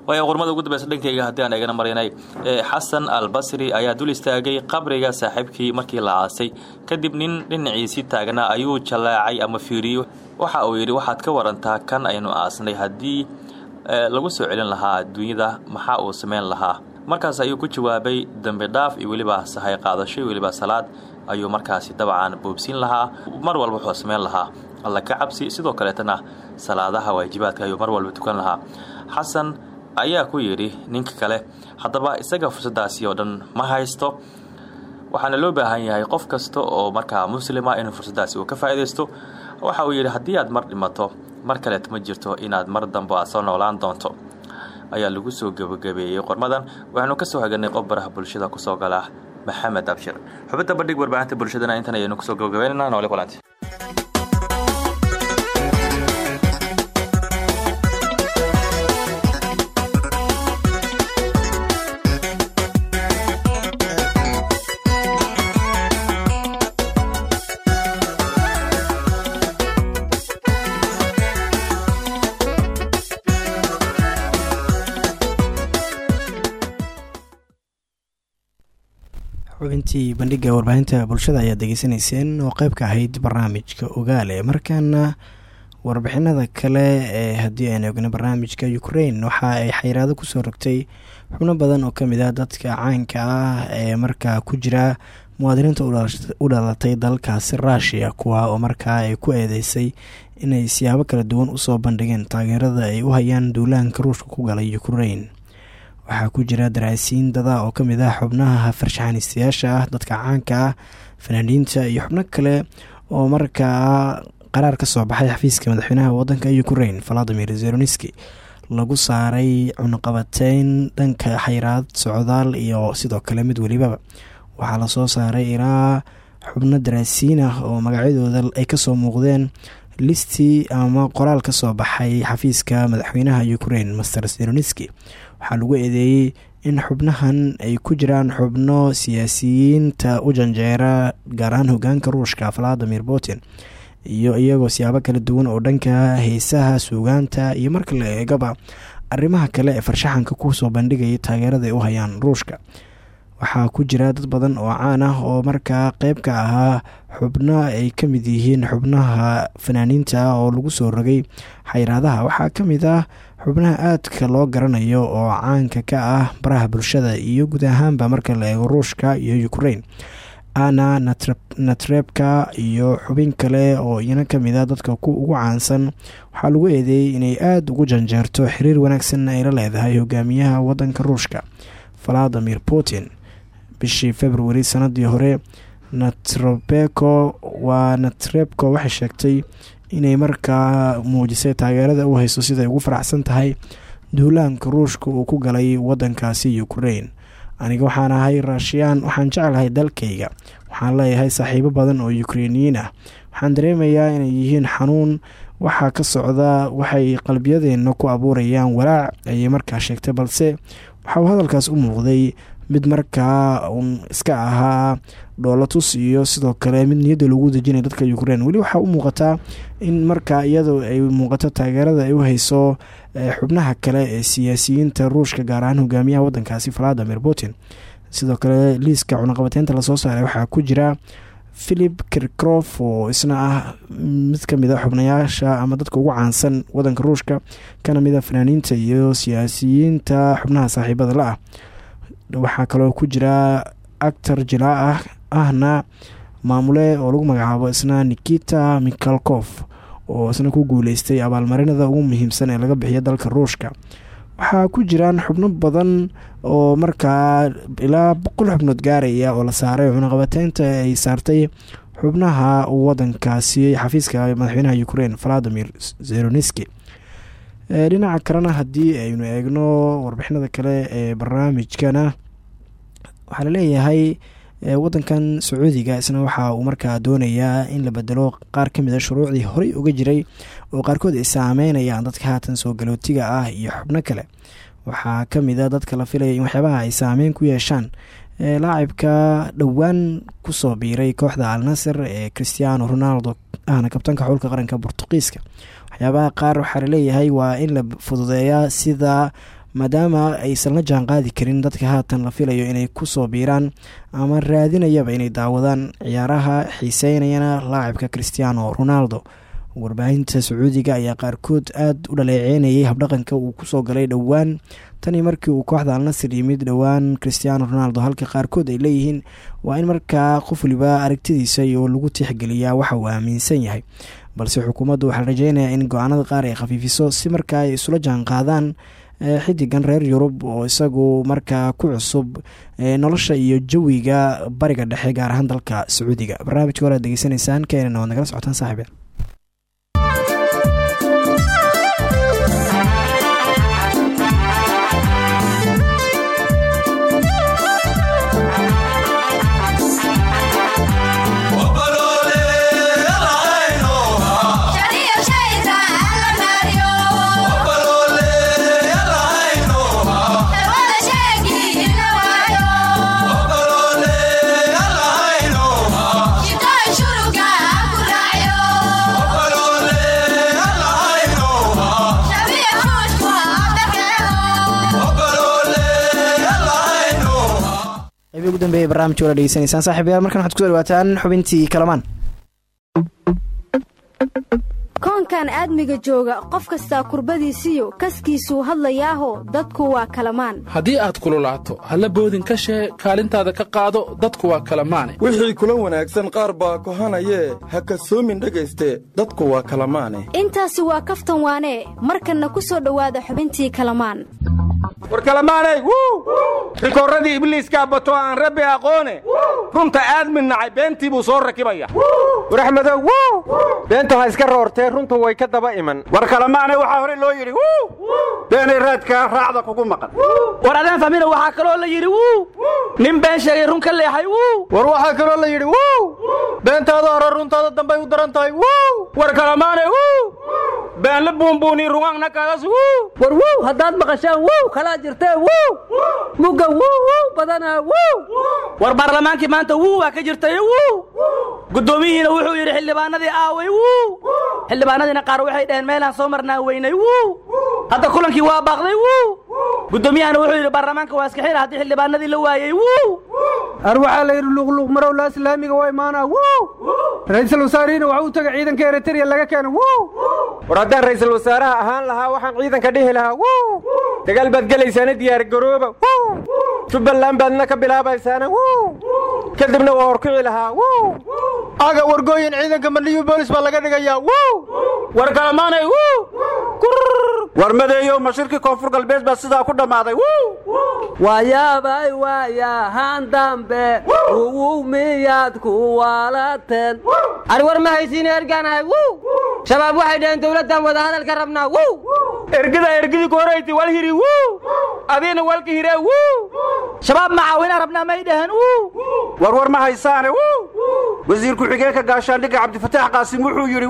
waayo qormada ugu dambeysa dhankeyga haddii aan eegana marinay xasan al basri ayaa dul istaagay qabriga saaxiibkii markii la aasay. Kadib nin dhinaciisii taagnaa ayuu jalaacay ama fiiriyey waxa uu yidhi waxaad ka warantaa kan aynu aasnay haddii lagu soo celin lahaa adduunyada maxaa uu samayn lahaa? Markaas ayuu ku jawaabay dembi dhaaf iyo weliba sahay qaadasho iyo weliba salaad. Ayuu markaasi dabcan boobsiin lahaa mar walba wuxuu samayn lahaa. Alla ka cabsi sidoo kaleetana salaadaha waajibaadka ayuu mar walba tukan lahaa. Xasan ayaa ku yidhi ninka kale haddaba isaga fursadaasi oo dhan ma haysto. Waxaana loo baahan yahay qof kasta oo markaa muslima inuu fursadaasi uu ka faa'iidaysto. Waxa uu yidhi haddii aad mar dhimato mar kaleet ma jirto inaad mar dambe aad soo noolaan doonto. Ayaa lagu soo gebagabeeyey qormadan. Waxaanu ka soo haganay qof baraha bulshada ku soo gala maxamed abshir. Xubinta bandhig warbaahinta bulshadana intan ayaynu ku soo gebagabeynana noole kulanti xubintii bandhiga warbaahinta bulshada ayaad degeysanayseen oo qeyb ka ahayd barnaamijka ogaale markaana warbixinada kale ee haddii aynu eegno barnaamijka ukrain waxa ay xayiraado ku soo rogtay xubno badan oo ka mid ah dadka caanka ah ee markaa ku jira muwaadiniinta u dhalatay dalkaasi ruushiya kuwa oo markaa ay ku eedeysay inay siyaabo kala duwan u soo bandhigeen taageerada ay u hayaan duulaanka ruushka ku galay ukrain waxaa ku jira daraasiin dada oo ka mid ah xubnaha farshaxaniistayaasha ah dadka caanka ah fanaaniinta iyo xubno kale oo markaa qaraar ka soo baxay xafiiska madaxweynaha wadanka ukrain valadimir zeronski lagu saaray cunuqabateyn dhanka xayraad socdaal iyo sidoo kale mid welibaba waxaa la soo saaray ilaa xubno daraasiin ah oo magacyadooda ay ka soo muuqdeen listii ama qoraal ka soo baxay xafiiska madaxweynaha ukrain master zeronski waxaa lagu eedeeyey in xubnahan ay ku jiraan xubno siyaasiyiinta u janjeera gaar ahaan hogaanka ruushka valadimir putin iyo iyagoo siyaabo kala duwan oo dhanka heesaha suugaanta iyo marka la eegaba arrimaha kale ee farshaxanka ku soo bandhigaya taageerada ay u hayaan ruushka. Waxaa ku jira dad badan oo caan ah oo markaa qeyb ka ahaa xubno ay ka mid yihiin xubnaha fanaaniinta oo lagu soo rogay xayraadaha. Waxaa ka mid ah xubnaha aadka loo garanayo oo caanka ka ah baraha bulshada iyo guud ahaanba marka la eego ruushka iyo ukrain ana natrebka iyo xubin kale oo iyana ka mid a dadka ku ugu caansan waxaa lagu eedeeyey inay aada ugu janjeerto xiriir wanaagsan ay la leedahay hogaamiyaha wadanka ruushka valadimir putin. Bishii februari sanadii hore natrebeko waa natrebko waxay sheegtay inay markaa muujisay taageerada u hayso siday ugu faraxsan tahay duulaanka ruushka uu ku galay wadankaasi ukrain aniga waxaan ahay raashiyaan waxaan jeclahay dalkayga. Waxaan leeyahay saaxiibo badan oo ukreiniyiin ah. Waxaan dareemayaa inay yihiin xanuun. Waxaa ka socda waxay qalbiyadeenna ku abuurayaan walaac. Ayay markaa sheegtay balse waxa uu hadalkaas u muuqday mid markaa uun iska ahaa dhoolatus iyo sidoo kale mid niyadda lagu dejinaya dadka ukrein weli waxaa u muuqataa in markaa iyadoo ay muuqato taageerada ay u hayso xubnaha kale ee siyaasiyiinta ruushka gaar ahaan hogaamiyaha wadankaasi valadimir putin. Sidoo kale liiska cunaqabateynta la soo saaray waxaa ku jira philip kirkrof oo isna ah mid ka mid a xubnayaasha ama dadka ugu caansan wadanka ruushka kana mid a fanaaniinta iyo siyaasiyiinta xubnaha saaxiibada la ah waxaa kaloo ku jira actor jilaa ah ahna maamule oo lagu magacaabo isna nikita mikhalkof oo isna ku guuleystay abaalmarinada ugu muhiimsan ee laga bixiya dalka ruushka. Waxaa ku jiraan xubno badan oo markaa ilaa boqol xubnood gaaraya oo la saaray cunaqabateynta ay saartay xubnaha wadankaasi xafiiska madaxweynaha ukrain valadimir zeronski dhinaca kalena haddii aynu eegno warbixinada kale ee barnaamijkana waxaa la leeyahay wadankan sacuudiga isna waxa uu markaa doonayaa in la bedelo qaar ka mid a shuruucdii horey uga jiray oo qaarkood ay saameynayaan dadka haatan soo galootiga ah iyo xubno kale. Waxaa ka mid a dadka la filaya in waxyaabaha ay saameyn ku yeeshaan laacibka dhowaan ku soo biiray kooxda al nasir ee christiano ronaldo ahna kabtanka xulka qaranka bortuqiiska waxyaabaha qaar waxaa la leeyahay waa in la fududeeyaa sida maadaama aysan la jaanqaadi karin dadka haatan la filayo inay ku soo biiraan ama raadinayaba inay daawadaan. Ciyaaraha xiiseynayana laacibka christiano ronaldo. Warbaahinta sacuudiga ayaa qaarkood aada u dhaleeceynayay habdhaqanka uu ku soo galay dhowaan. Tanii markii uu kooxda alnasir yimid dhowaan christiano ronaldo. Halka qaarkood ay leeyihiin waa in markaa qof waliba aragtidiisa iyo lagu tixgeliyaa waxa uu aaminsan yahay balse xukuumaddu waxaa la rajeynayaa in go'aanada qaar ay khafiifiso si markaa ay isula jaan qaadaan xidigan reer yurub oo isagu markaa ku cusub nolosha iyo jawiga bariga dhexe gaar ahaan dalka sacuudiga. Barnaamijka hore ad degeysanaysaan keenana waad nagala socotaan saaxiibyaal qaybii ugu dambeeyay barnaamijka wala dhegeysanaysaan saaxiibayaal markan waxaad ku soo dhawaataan xubintii kalamaan koonkan aadmiga jooga qof kastaa kurbadiisiyo kaskiisuu hadlayaaho dadku waa kalamaan. Haddii aad kululaato halla boodin ka shee kaalintaada ka qaado dadku waa kalamaane. Wixii kula wanaagsan qaar baa kohanayee ha kasoomin dhegayste dadku waa kalamaane. Intaasi waa kaftan waanee markanna ku soo dhowaada xubintii kalamaan. War kalamaanay wuu! Rikoorradii ibliiskaa bato aan rabbi aqoone. Runta aadmin nacay beentii buu soo rakibaya. War axmedow wuu! Beenta ha iska roortee runtu way ka daba iman. War kalamaanay waxaa hore loo yidhi wuu! Beenay raadkaa raacda kugu maqan. War adaan fahmina waxaa kaloo la yidhi wuu! Nin been sheegay run ka leexay wuu! War waxaa kaloo la yidhi wuu! Beentaada hore runtaada dambay u daran tahay wuu! War kalamaanay wuu! Been la buunbuuni rugaangna kaagas wuu! War wuu! Haddaad maqashaan wuu! Kalaa jirtee wuu! Mugga wuu! Wuu! Badanaa wuu! War baarlamaankii maanta wuu! waa ka jirtay wuu! Guddoomiyihiina wuxuu yidhi xildhibaanadii aaway wuu xildhibaanadiina qaar waxay dhaheen meelaan soo marnaan weynay. Wuu! Hadda kulankii waa baaqday wuu! Guddoomiyahana wuxuu yidhi baarlamaanka waa iska xira haddii xildhibaanadii la waayey wuu! Ar waxaa la yidhi luqluq marowla islaamiga waa imaanaa. Wuu! Ra'iisul wasaarihiina waxa u taga ciidanka eritrea laga keena. Wuu! War haddaan ra'iisul wasaaraha ahaan lahaa waxaan ciidanka dhihi lahaa wuu! Dagaal baad gelaysaana diyaar garooba. Wuu! Jubbaland baadna ka bilaabaysaana. Wuu! Kadibna waa horkici lahaa. Wuu aga wargooyin ciidanka mandhiyu boolis baa laga dhigayaa. Wuu war kalamaanay wuu war madeeyo mashirkii koonfur galbeed baa sidaa ku dhammaaday wuu waayaabay waayahaan dambe uwu miyaad ku waalateen ari war ma haysiina ergaanahay shabaab waxay dhaheen dowladdan wadahadal ka rabnaa ergida ergidii korayti wal hiri adiina walka hiree wuu shabaab macaawina rabnaa may dhaheen war war ma haysaane wasiir ku-xigeenka gaashaandhigga cabdifataax qaasim wuxuu yidhi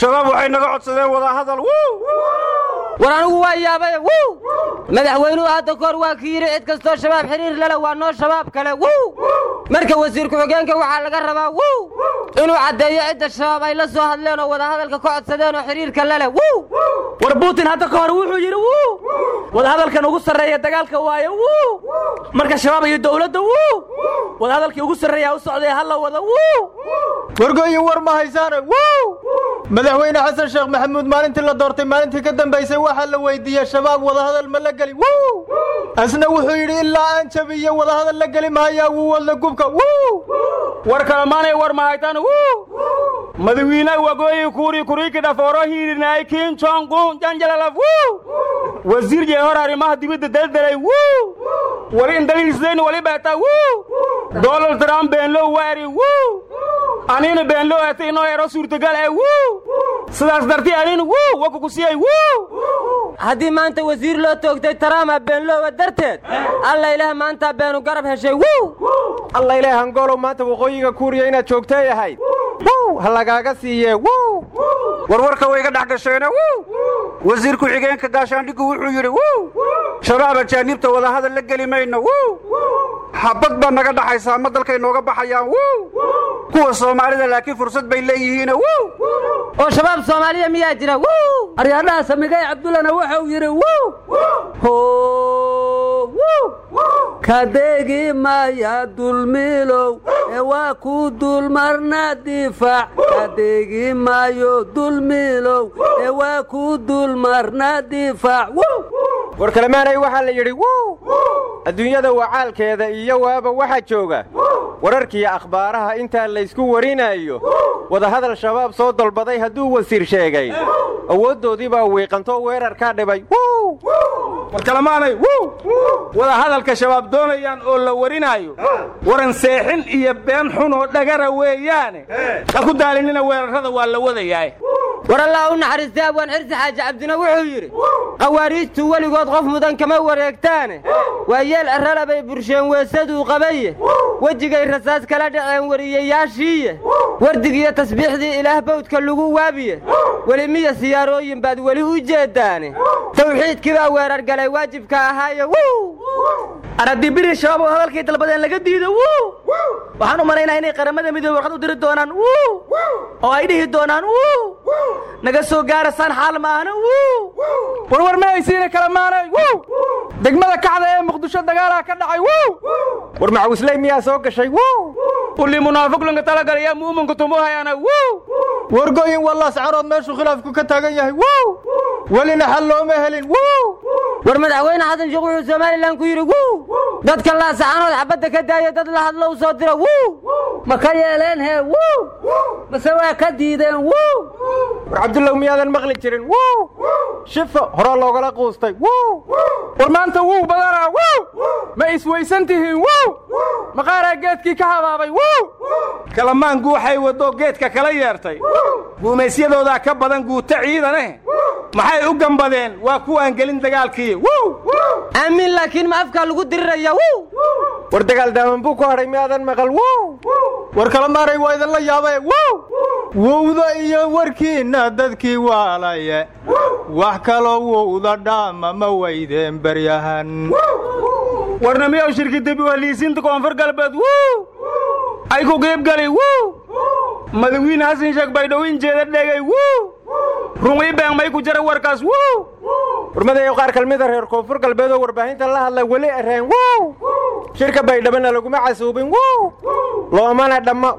shabaab waxay naga codsadeen wadahadal war anigu waa yaabay wuu! Madaxweynuhu hadda kahor waa ki yidhi cid kastoo shabaab xiriir lale waa noo shabaab kale wuu! Marka wasiir ku-xigeenka waxaa laga rabaa wuu! Inuu caddeeyo cidda shabaab ay la soo hadleen oo wadahadalka ka codsadeen oo xiriirka lale wuu! War buutin hadda ka hor wuxuu yidhi wuu! Wadahadalkan ugu sarreeya dagaalka waaye wuu! Marka shabaab iyo dowladda wuu! Wadahadalkii ugu sarreeyaa u socday halla wada wuu! Wargooyin war ma haysaane wuu! Madaxweyne xasan sheekh maxamuud maalintii la doortay maalintii ka dambaysay waxaa la weydiiyey shabaab wadahadal ma la geli asna wuxuu yidhi ilaa aan jabiyo wadahadal la geli mahayaa wuu wadla gubka. War kalamaanay war ma haytaan. Wuu madawiinaha wagooyi kuuri kuriiki dhafooro hiirinaay kiin jongun janjalalaf wasiir jee arrimaha dibadda daldalay wuu wali indaliisdayn wali beeta donald trump beenlow waari. Aniina beenlow ata inoo ero suurtagal ee wuu sidaas dartii aniina wuu haddii maanta wasiir loo toogtay taraama beenloowa darteed. Alla ilaah maanta beenu garab heshay wuu! Alla ilaah hangolow maanta waqooyiga kuuriya inaad joogtay ahayd ha lagaaga siiyee. Wuu warwarka way iga dhex gasheene. Wasiir ku-xigeenka gaashaandhiggu wuxuu yidhi shabaab ajaaniibta wadahadal la geli mayno. Xabad baa naga dhaxaysaa ma dalkay nooga baxayaan. Kuwa soomaalida laakiin fursad bay leeyihiine wuu oo shabaab soomaaliya miyaa jira. Aryaadhaha samigay cabdullana wuxuu yidhi wuu kadeegi maya dulmiilow ee waa ku dulmarna difaac kadeegi maayo dulmiilow ee waa ku dulmarna difaac war kalemaanay waxaa la yidhi wuu adduunyada wacaalkeeda iyo waaba waxaa jooga. Wararkiiyo akhbaaraha intaa laysku warinayo wadahadal shabaab soo dalbaday hadduu wasiir sheegay. Awooddoodii baa wiiqantoo weerarkaa dhibay. War kalemaanay wada hadalka shabaab doonayaan oo la warinaayo waran seexin iyo been xun oo dhagara weeyaane. Ha ku daalinina weerarrada waa la wadayaa war allah u naxariistay abwaan xirsi xaaji cabdina wuxuu yidhi khawaariijtu weligood qof mudan kama wareegtaane. Waa yeel arrala bay bursheen weesaduu qabaye wejigay rasaas kala dhaceen wariyayaashiiye wardigiyo tasbiixdii ilaah bawdka lagu waabiye. Weli miya siyaarooyin baad weli u jeeddaane tawxiidkii baa weerar galay waajibka ahaaye aradibiri shabaab oo hadalkay dalbadeen laga diido waxaan u malaynaa inay qaramada midoobe warqad u diri doonaan oo ay dhihi doonaan naga soo gaarasaan xaal maahna warwar ma haysiina kala maanay degmada kacda ee muqdisho dagaalaha ka dhacay war macawisley miyaa soo gashay uli munaafiqlinka talagalaya muuminka tumuhayana wargoyin wallaas carood meeshuu khilaafku ka taagan yahay welina xal looma helin war madaxweyne xasan sheekh wuxuu somalilan ku yidhi dadka laasacaanood xabadda ka daaya dad la hadlo u soo dira ma ka yeeleen hee mase waa ka diideen war cabdullow miyaadan maqli jirin shifo horaa loogala quustay war maanta wuu badanaa ma isweysan tihiin maqaaraa geedkii ka habaabay kalamaanku waxay waddo geedka kala yeertay. Guumaysyadoodaa ka badan guuto ciidane maxay u gambadeen? Waa kuwaan gelin dagaalkii. Aamin laakiin ma afkaa lagu diriraya war dagaal daaman buu ku hadhay miyaadan maqal? War kala maaray waa idinla yaabay wowda iyo warkiinna dadkii waalaye. Wax kaloo wowda dhaama ma weydeen baryahan. Warnamiyow shirkiddabi wahliisiinta koonfur galbeed? Ay ku qiibgali madawiine xasan sheekh baydhowin jeeda dhegay runii been may ku jara warkaas warmadayo qaar kalmida reer koonfur galbeed oo warbaahinta la hadla weli areen shirka baydhabana laguma casuubin loomana dhamma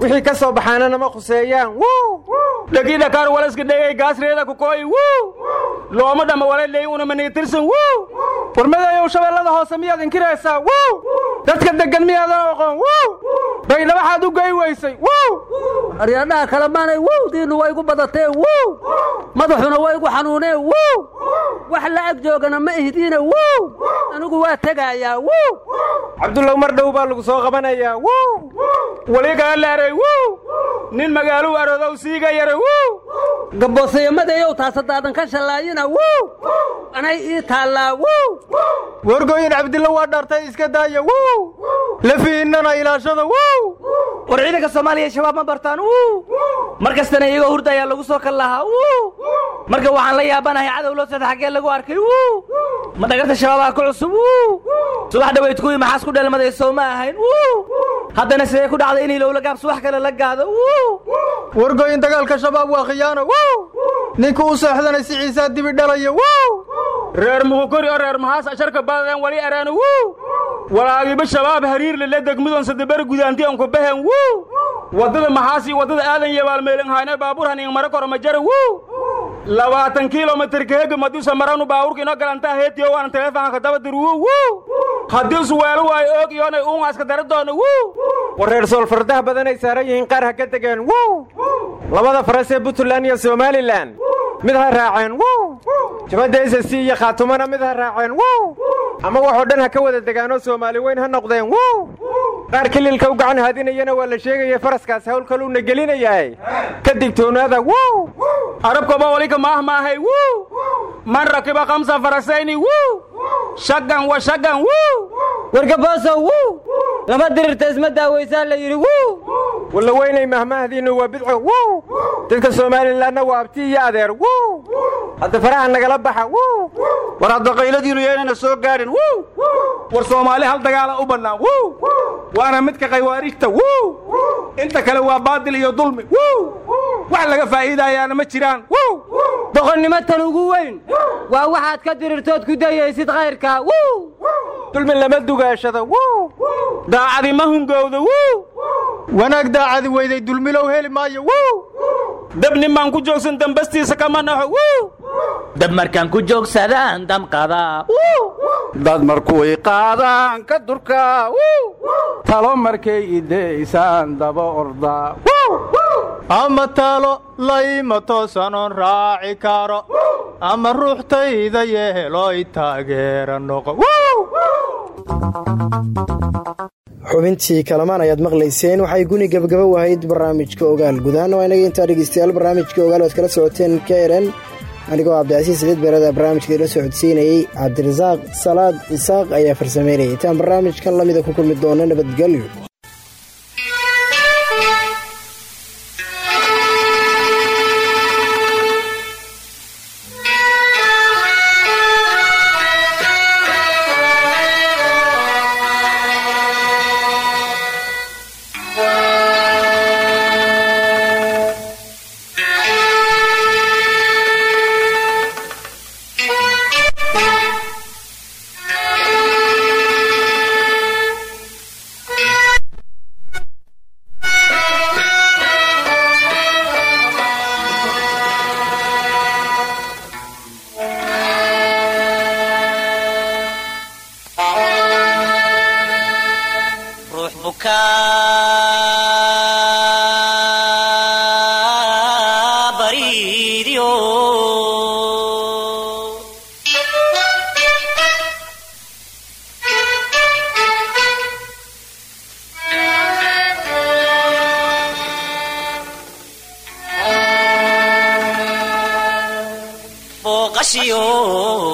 wixii ka soo baxaana nama khuseeyaan dhegii dhakaar walaska dhegay gaasreeda ku kooy looma dhamma wala leey una maniitirsan warmadayow shabeellada hoose miyaad inkiraysaa dadka deggan miyaadan oqoon baydhabo xaad u gey weysay aryaadhaha kale maanay wowdiinnu way igu badatee madaxuna way igu xanuunee wax la ag joogana ma ihdiine anigu waa tegaayaa cabdullow mar dhow baa lagu soo qabanayaa wali kaga leeray nin magaaluu arodow siiga yara gaboosayamadeeyow taasadaadan ka shallaayina anay ii taallaa wargooyin cabdilla waa dhaartay iska daaya lafihinnana ilaashada war ciidanka soomaaliya shabaab ma bartaan mar kastana iyagoo hurda ayaa lagu soo kal lahaa marka waxaan la yaabanahay cadow loo socda xaggee lagu arkay ma dhagarta shabaabaha ku cusub subax dhaweyd kuwii maxaas ku dheelmaday soo ma ahayn haddana sidee ku dhacday inay lowla gaab subax kale la gaado wargooyin dagaalka shabaab waa khiyaano ninka u seexdanay si ciisaa dibi dhalaya reer muhukori oo reer mahaas asharka badadeen wali areen walaagiba shabaab hariir lele degmidoon sadeber gudaanti on ku behen waddada maxaasi waddada aadan yabaalmeelin hayna baabuur hanin mara koroma jara labaatan kilomitir kahega madusa maranu baabuurka inoo galantaa heetiyo waana teleefonka daba dir haddii su weelo waayo oog iyoonay uungaska dara doona war reer soolfardaha badanay saaran yihiin qaar ha ka tegeen labada faras ee puntland iyo somalilan mid ha raaceen jabadda s c iyo khaatumana mid ha raaceen ama waxoo dhan ha ka wada degaanoo soomaali weyn ha noqdeen qaar kililka u gacan haadinayana waa la sheegaya faraskaas hawl kaluuna gelinayahay. Ka digtoonaada arabkaba walika maah maahay man rakiba kamsa farasayni shagan wa shagan wargaboosow lama dirirta isma daawaysaa la yidhi walla weynay mahmahdiinnu waa bidco. Dadka somalilanna waa abti iyo adeer. Hadda faraha nagala baxa. War hadda qayladiinu yeynana soo gaadhin. War soomaali hal dagaala u bannaan. Waana midka khaywaariijta inta kale waa baadil iyo dulmi. Wax laga faa'iidayaana ma jiraan. Doqonnimo tan ugu weyn. Waa waxaad ka dirirtood ku dayaysid khayrka dulmi lama dugaashada daacadi ma hungowda wanaag daacadi weyday dulmilow heli maayo dab nimaan ku joogsan dambastiisa kama naxo dab markaan ku joogsadaan damqada dad markuy qaadaan ka durka talo markay ideysaan daba orda ama taalo layma toosanoon raaci karo ama ruuxtayda yeeloy taageera noqo xubintii kalamaan ayaad maqlayseen waxay guni gebagaba wahayd barnaamijka ogaal gudahaana waa inaga intaa dhegeystayaal barnaamijka ogaal oad kala socoteen ka eren anigoo cabdicasiis saliid beerada barnaamijka ila socodsiinayey cabdirasaaq salaad isaaq ayaa farsameynayay. Intaan barnaamijkan lamida ku kulmi doono nabadgelyo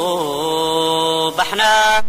سيوب احنا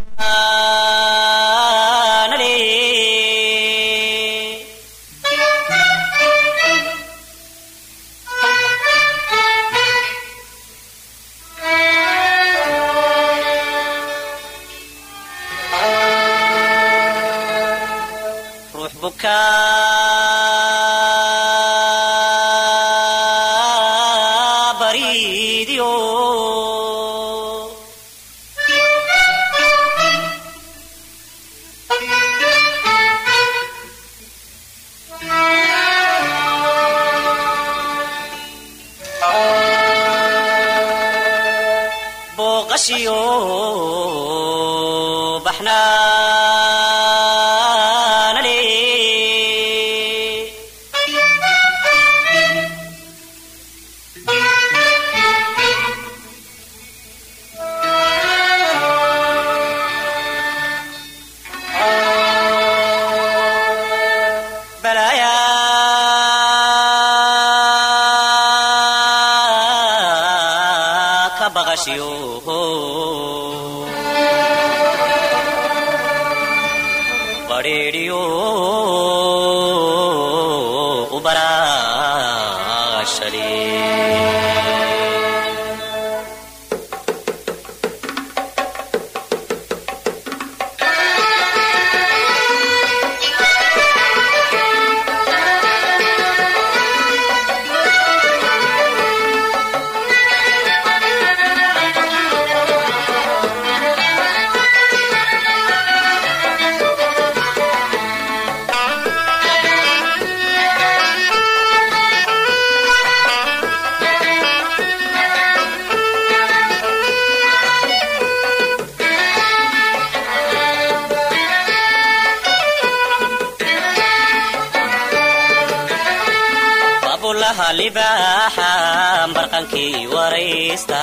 barqankii waraysta.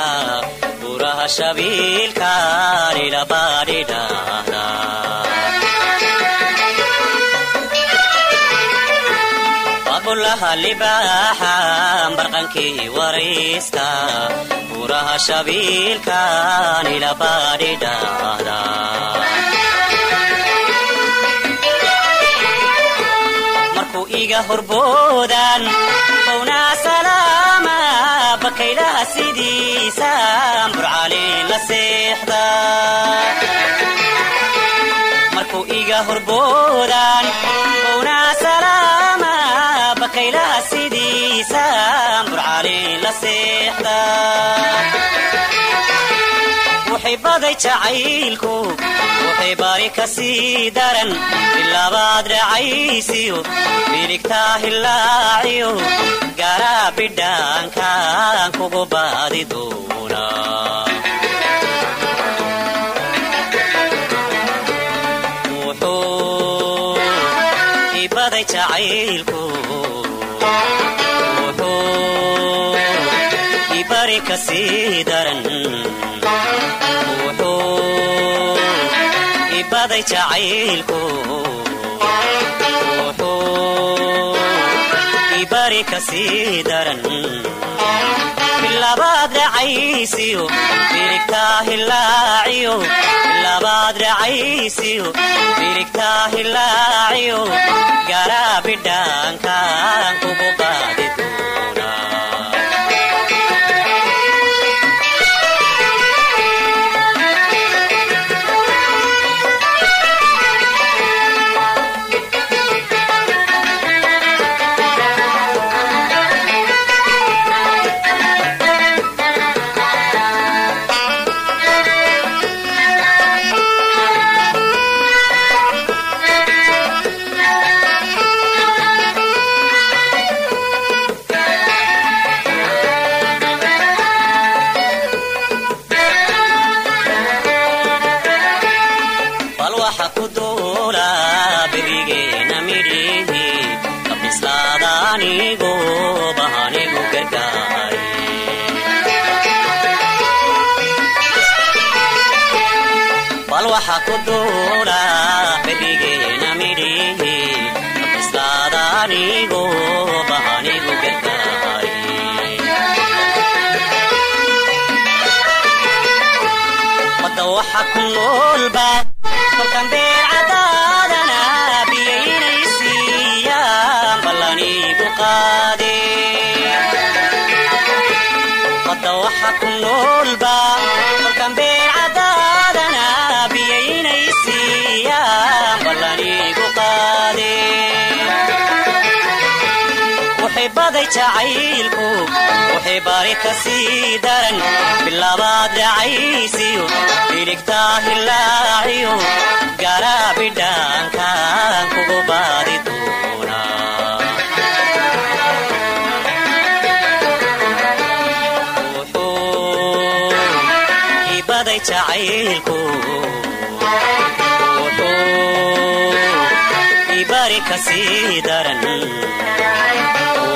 Buraha shabiilkaanilabadhidhaahda wabulaha libaaxa barqankii waraysta. Buraha shabiilkaanilabadhidhaahda markuu iga horboodan ownaa salaama bakaylaha sidiisaan burcaliin la seexda. Markuu iga horboodan ownaa salaama bakaylaha sidiisa burcaalin la seexda waxay baday jacaylku waxay bari ka sii daran bilaabaad dhacaysiyo miligtaa hilaaciyo garaa bidhaankaan kugu baadi doona. Wuxuu ibaday jacaylku wuxuu ibari ka sii daran ibaday jacaylku wuxuu ibari ka sii daran bilabaad dhacaysiyo birigtaa hilaaciyo bilabaad dhacaysiyo birigtaa hilaaciyo garaa bidhaankaan kugu baadi waxay bari ka sii daran bilaabaad dhacaysiyo biligtaa hilaaciyo garaa bidhaankaan kugu baadi doona wuxuu ibaday jacaylku wuxuu ibari ka sii daran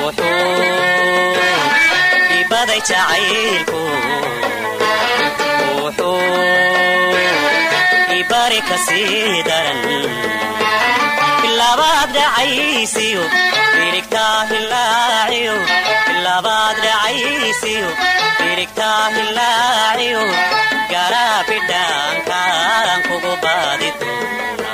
wuxuu ibaday jacaylku wuxuu ibari ka sii daran bilaabaad dhacaysiyo biligtaa hilaaciyo bilaabaad dhacaysiyo biligtaa hilaaciyo garaa bidhaankaan kugu baadi doona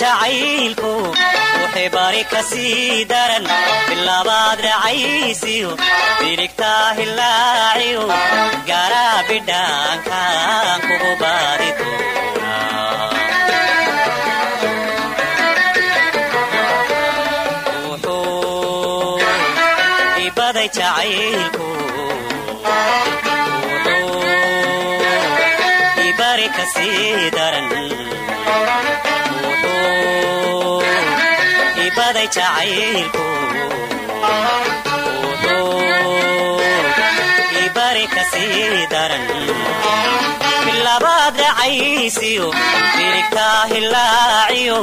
jacaylku wuxay bari ka sii daran bilaabaad racaysiyo biligtaa hilaaciyo garaa bidhaankaan kugu baadi doonaa wuxuu ibaday jacaylku ibari ka sii daran wuxuu ibaday jacaylku wuxuu ibari ka sii daran bilabaad racaysiyo biligtaa hilaaciyo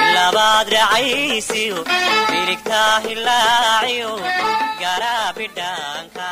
bilabaad racaysiyo biligtaa hilaaciyo garaa bidhaanka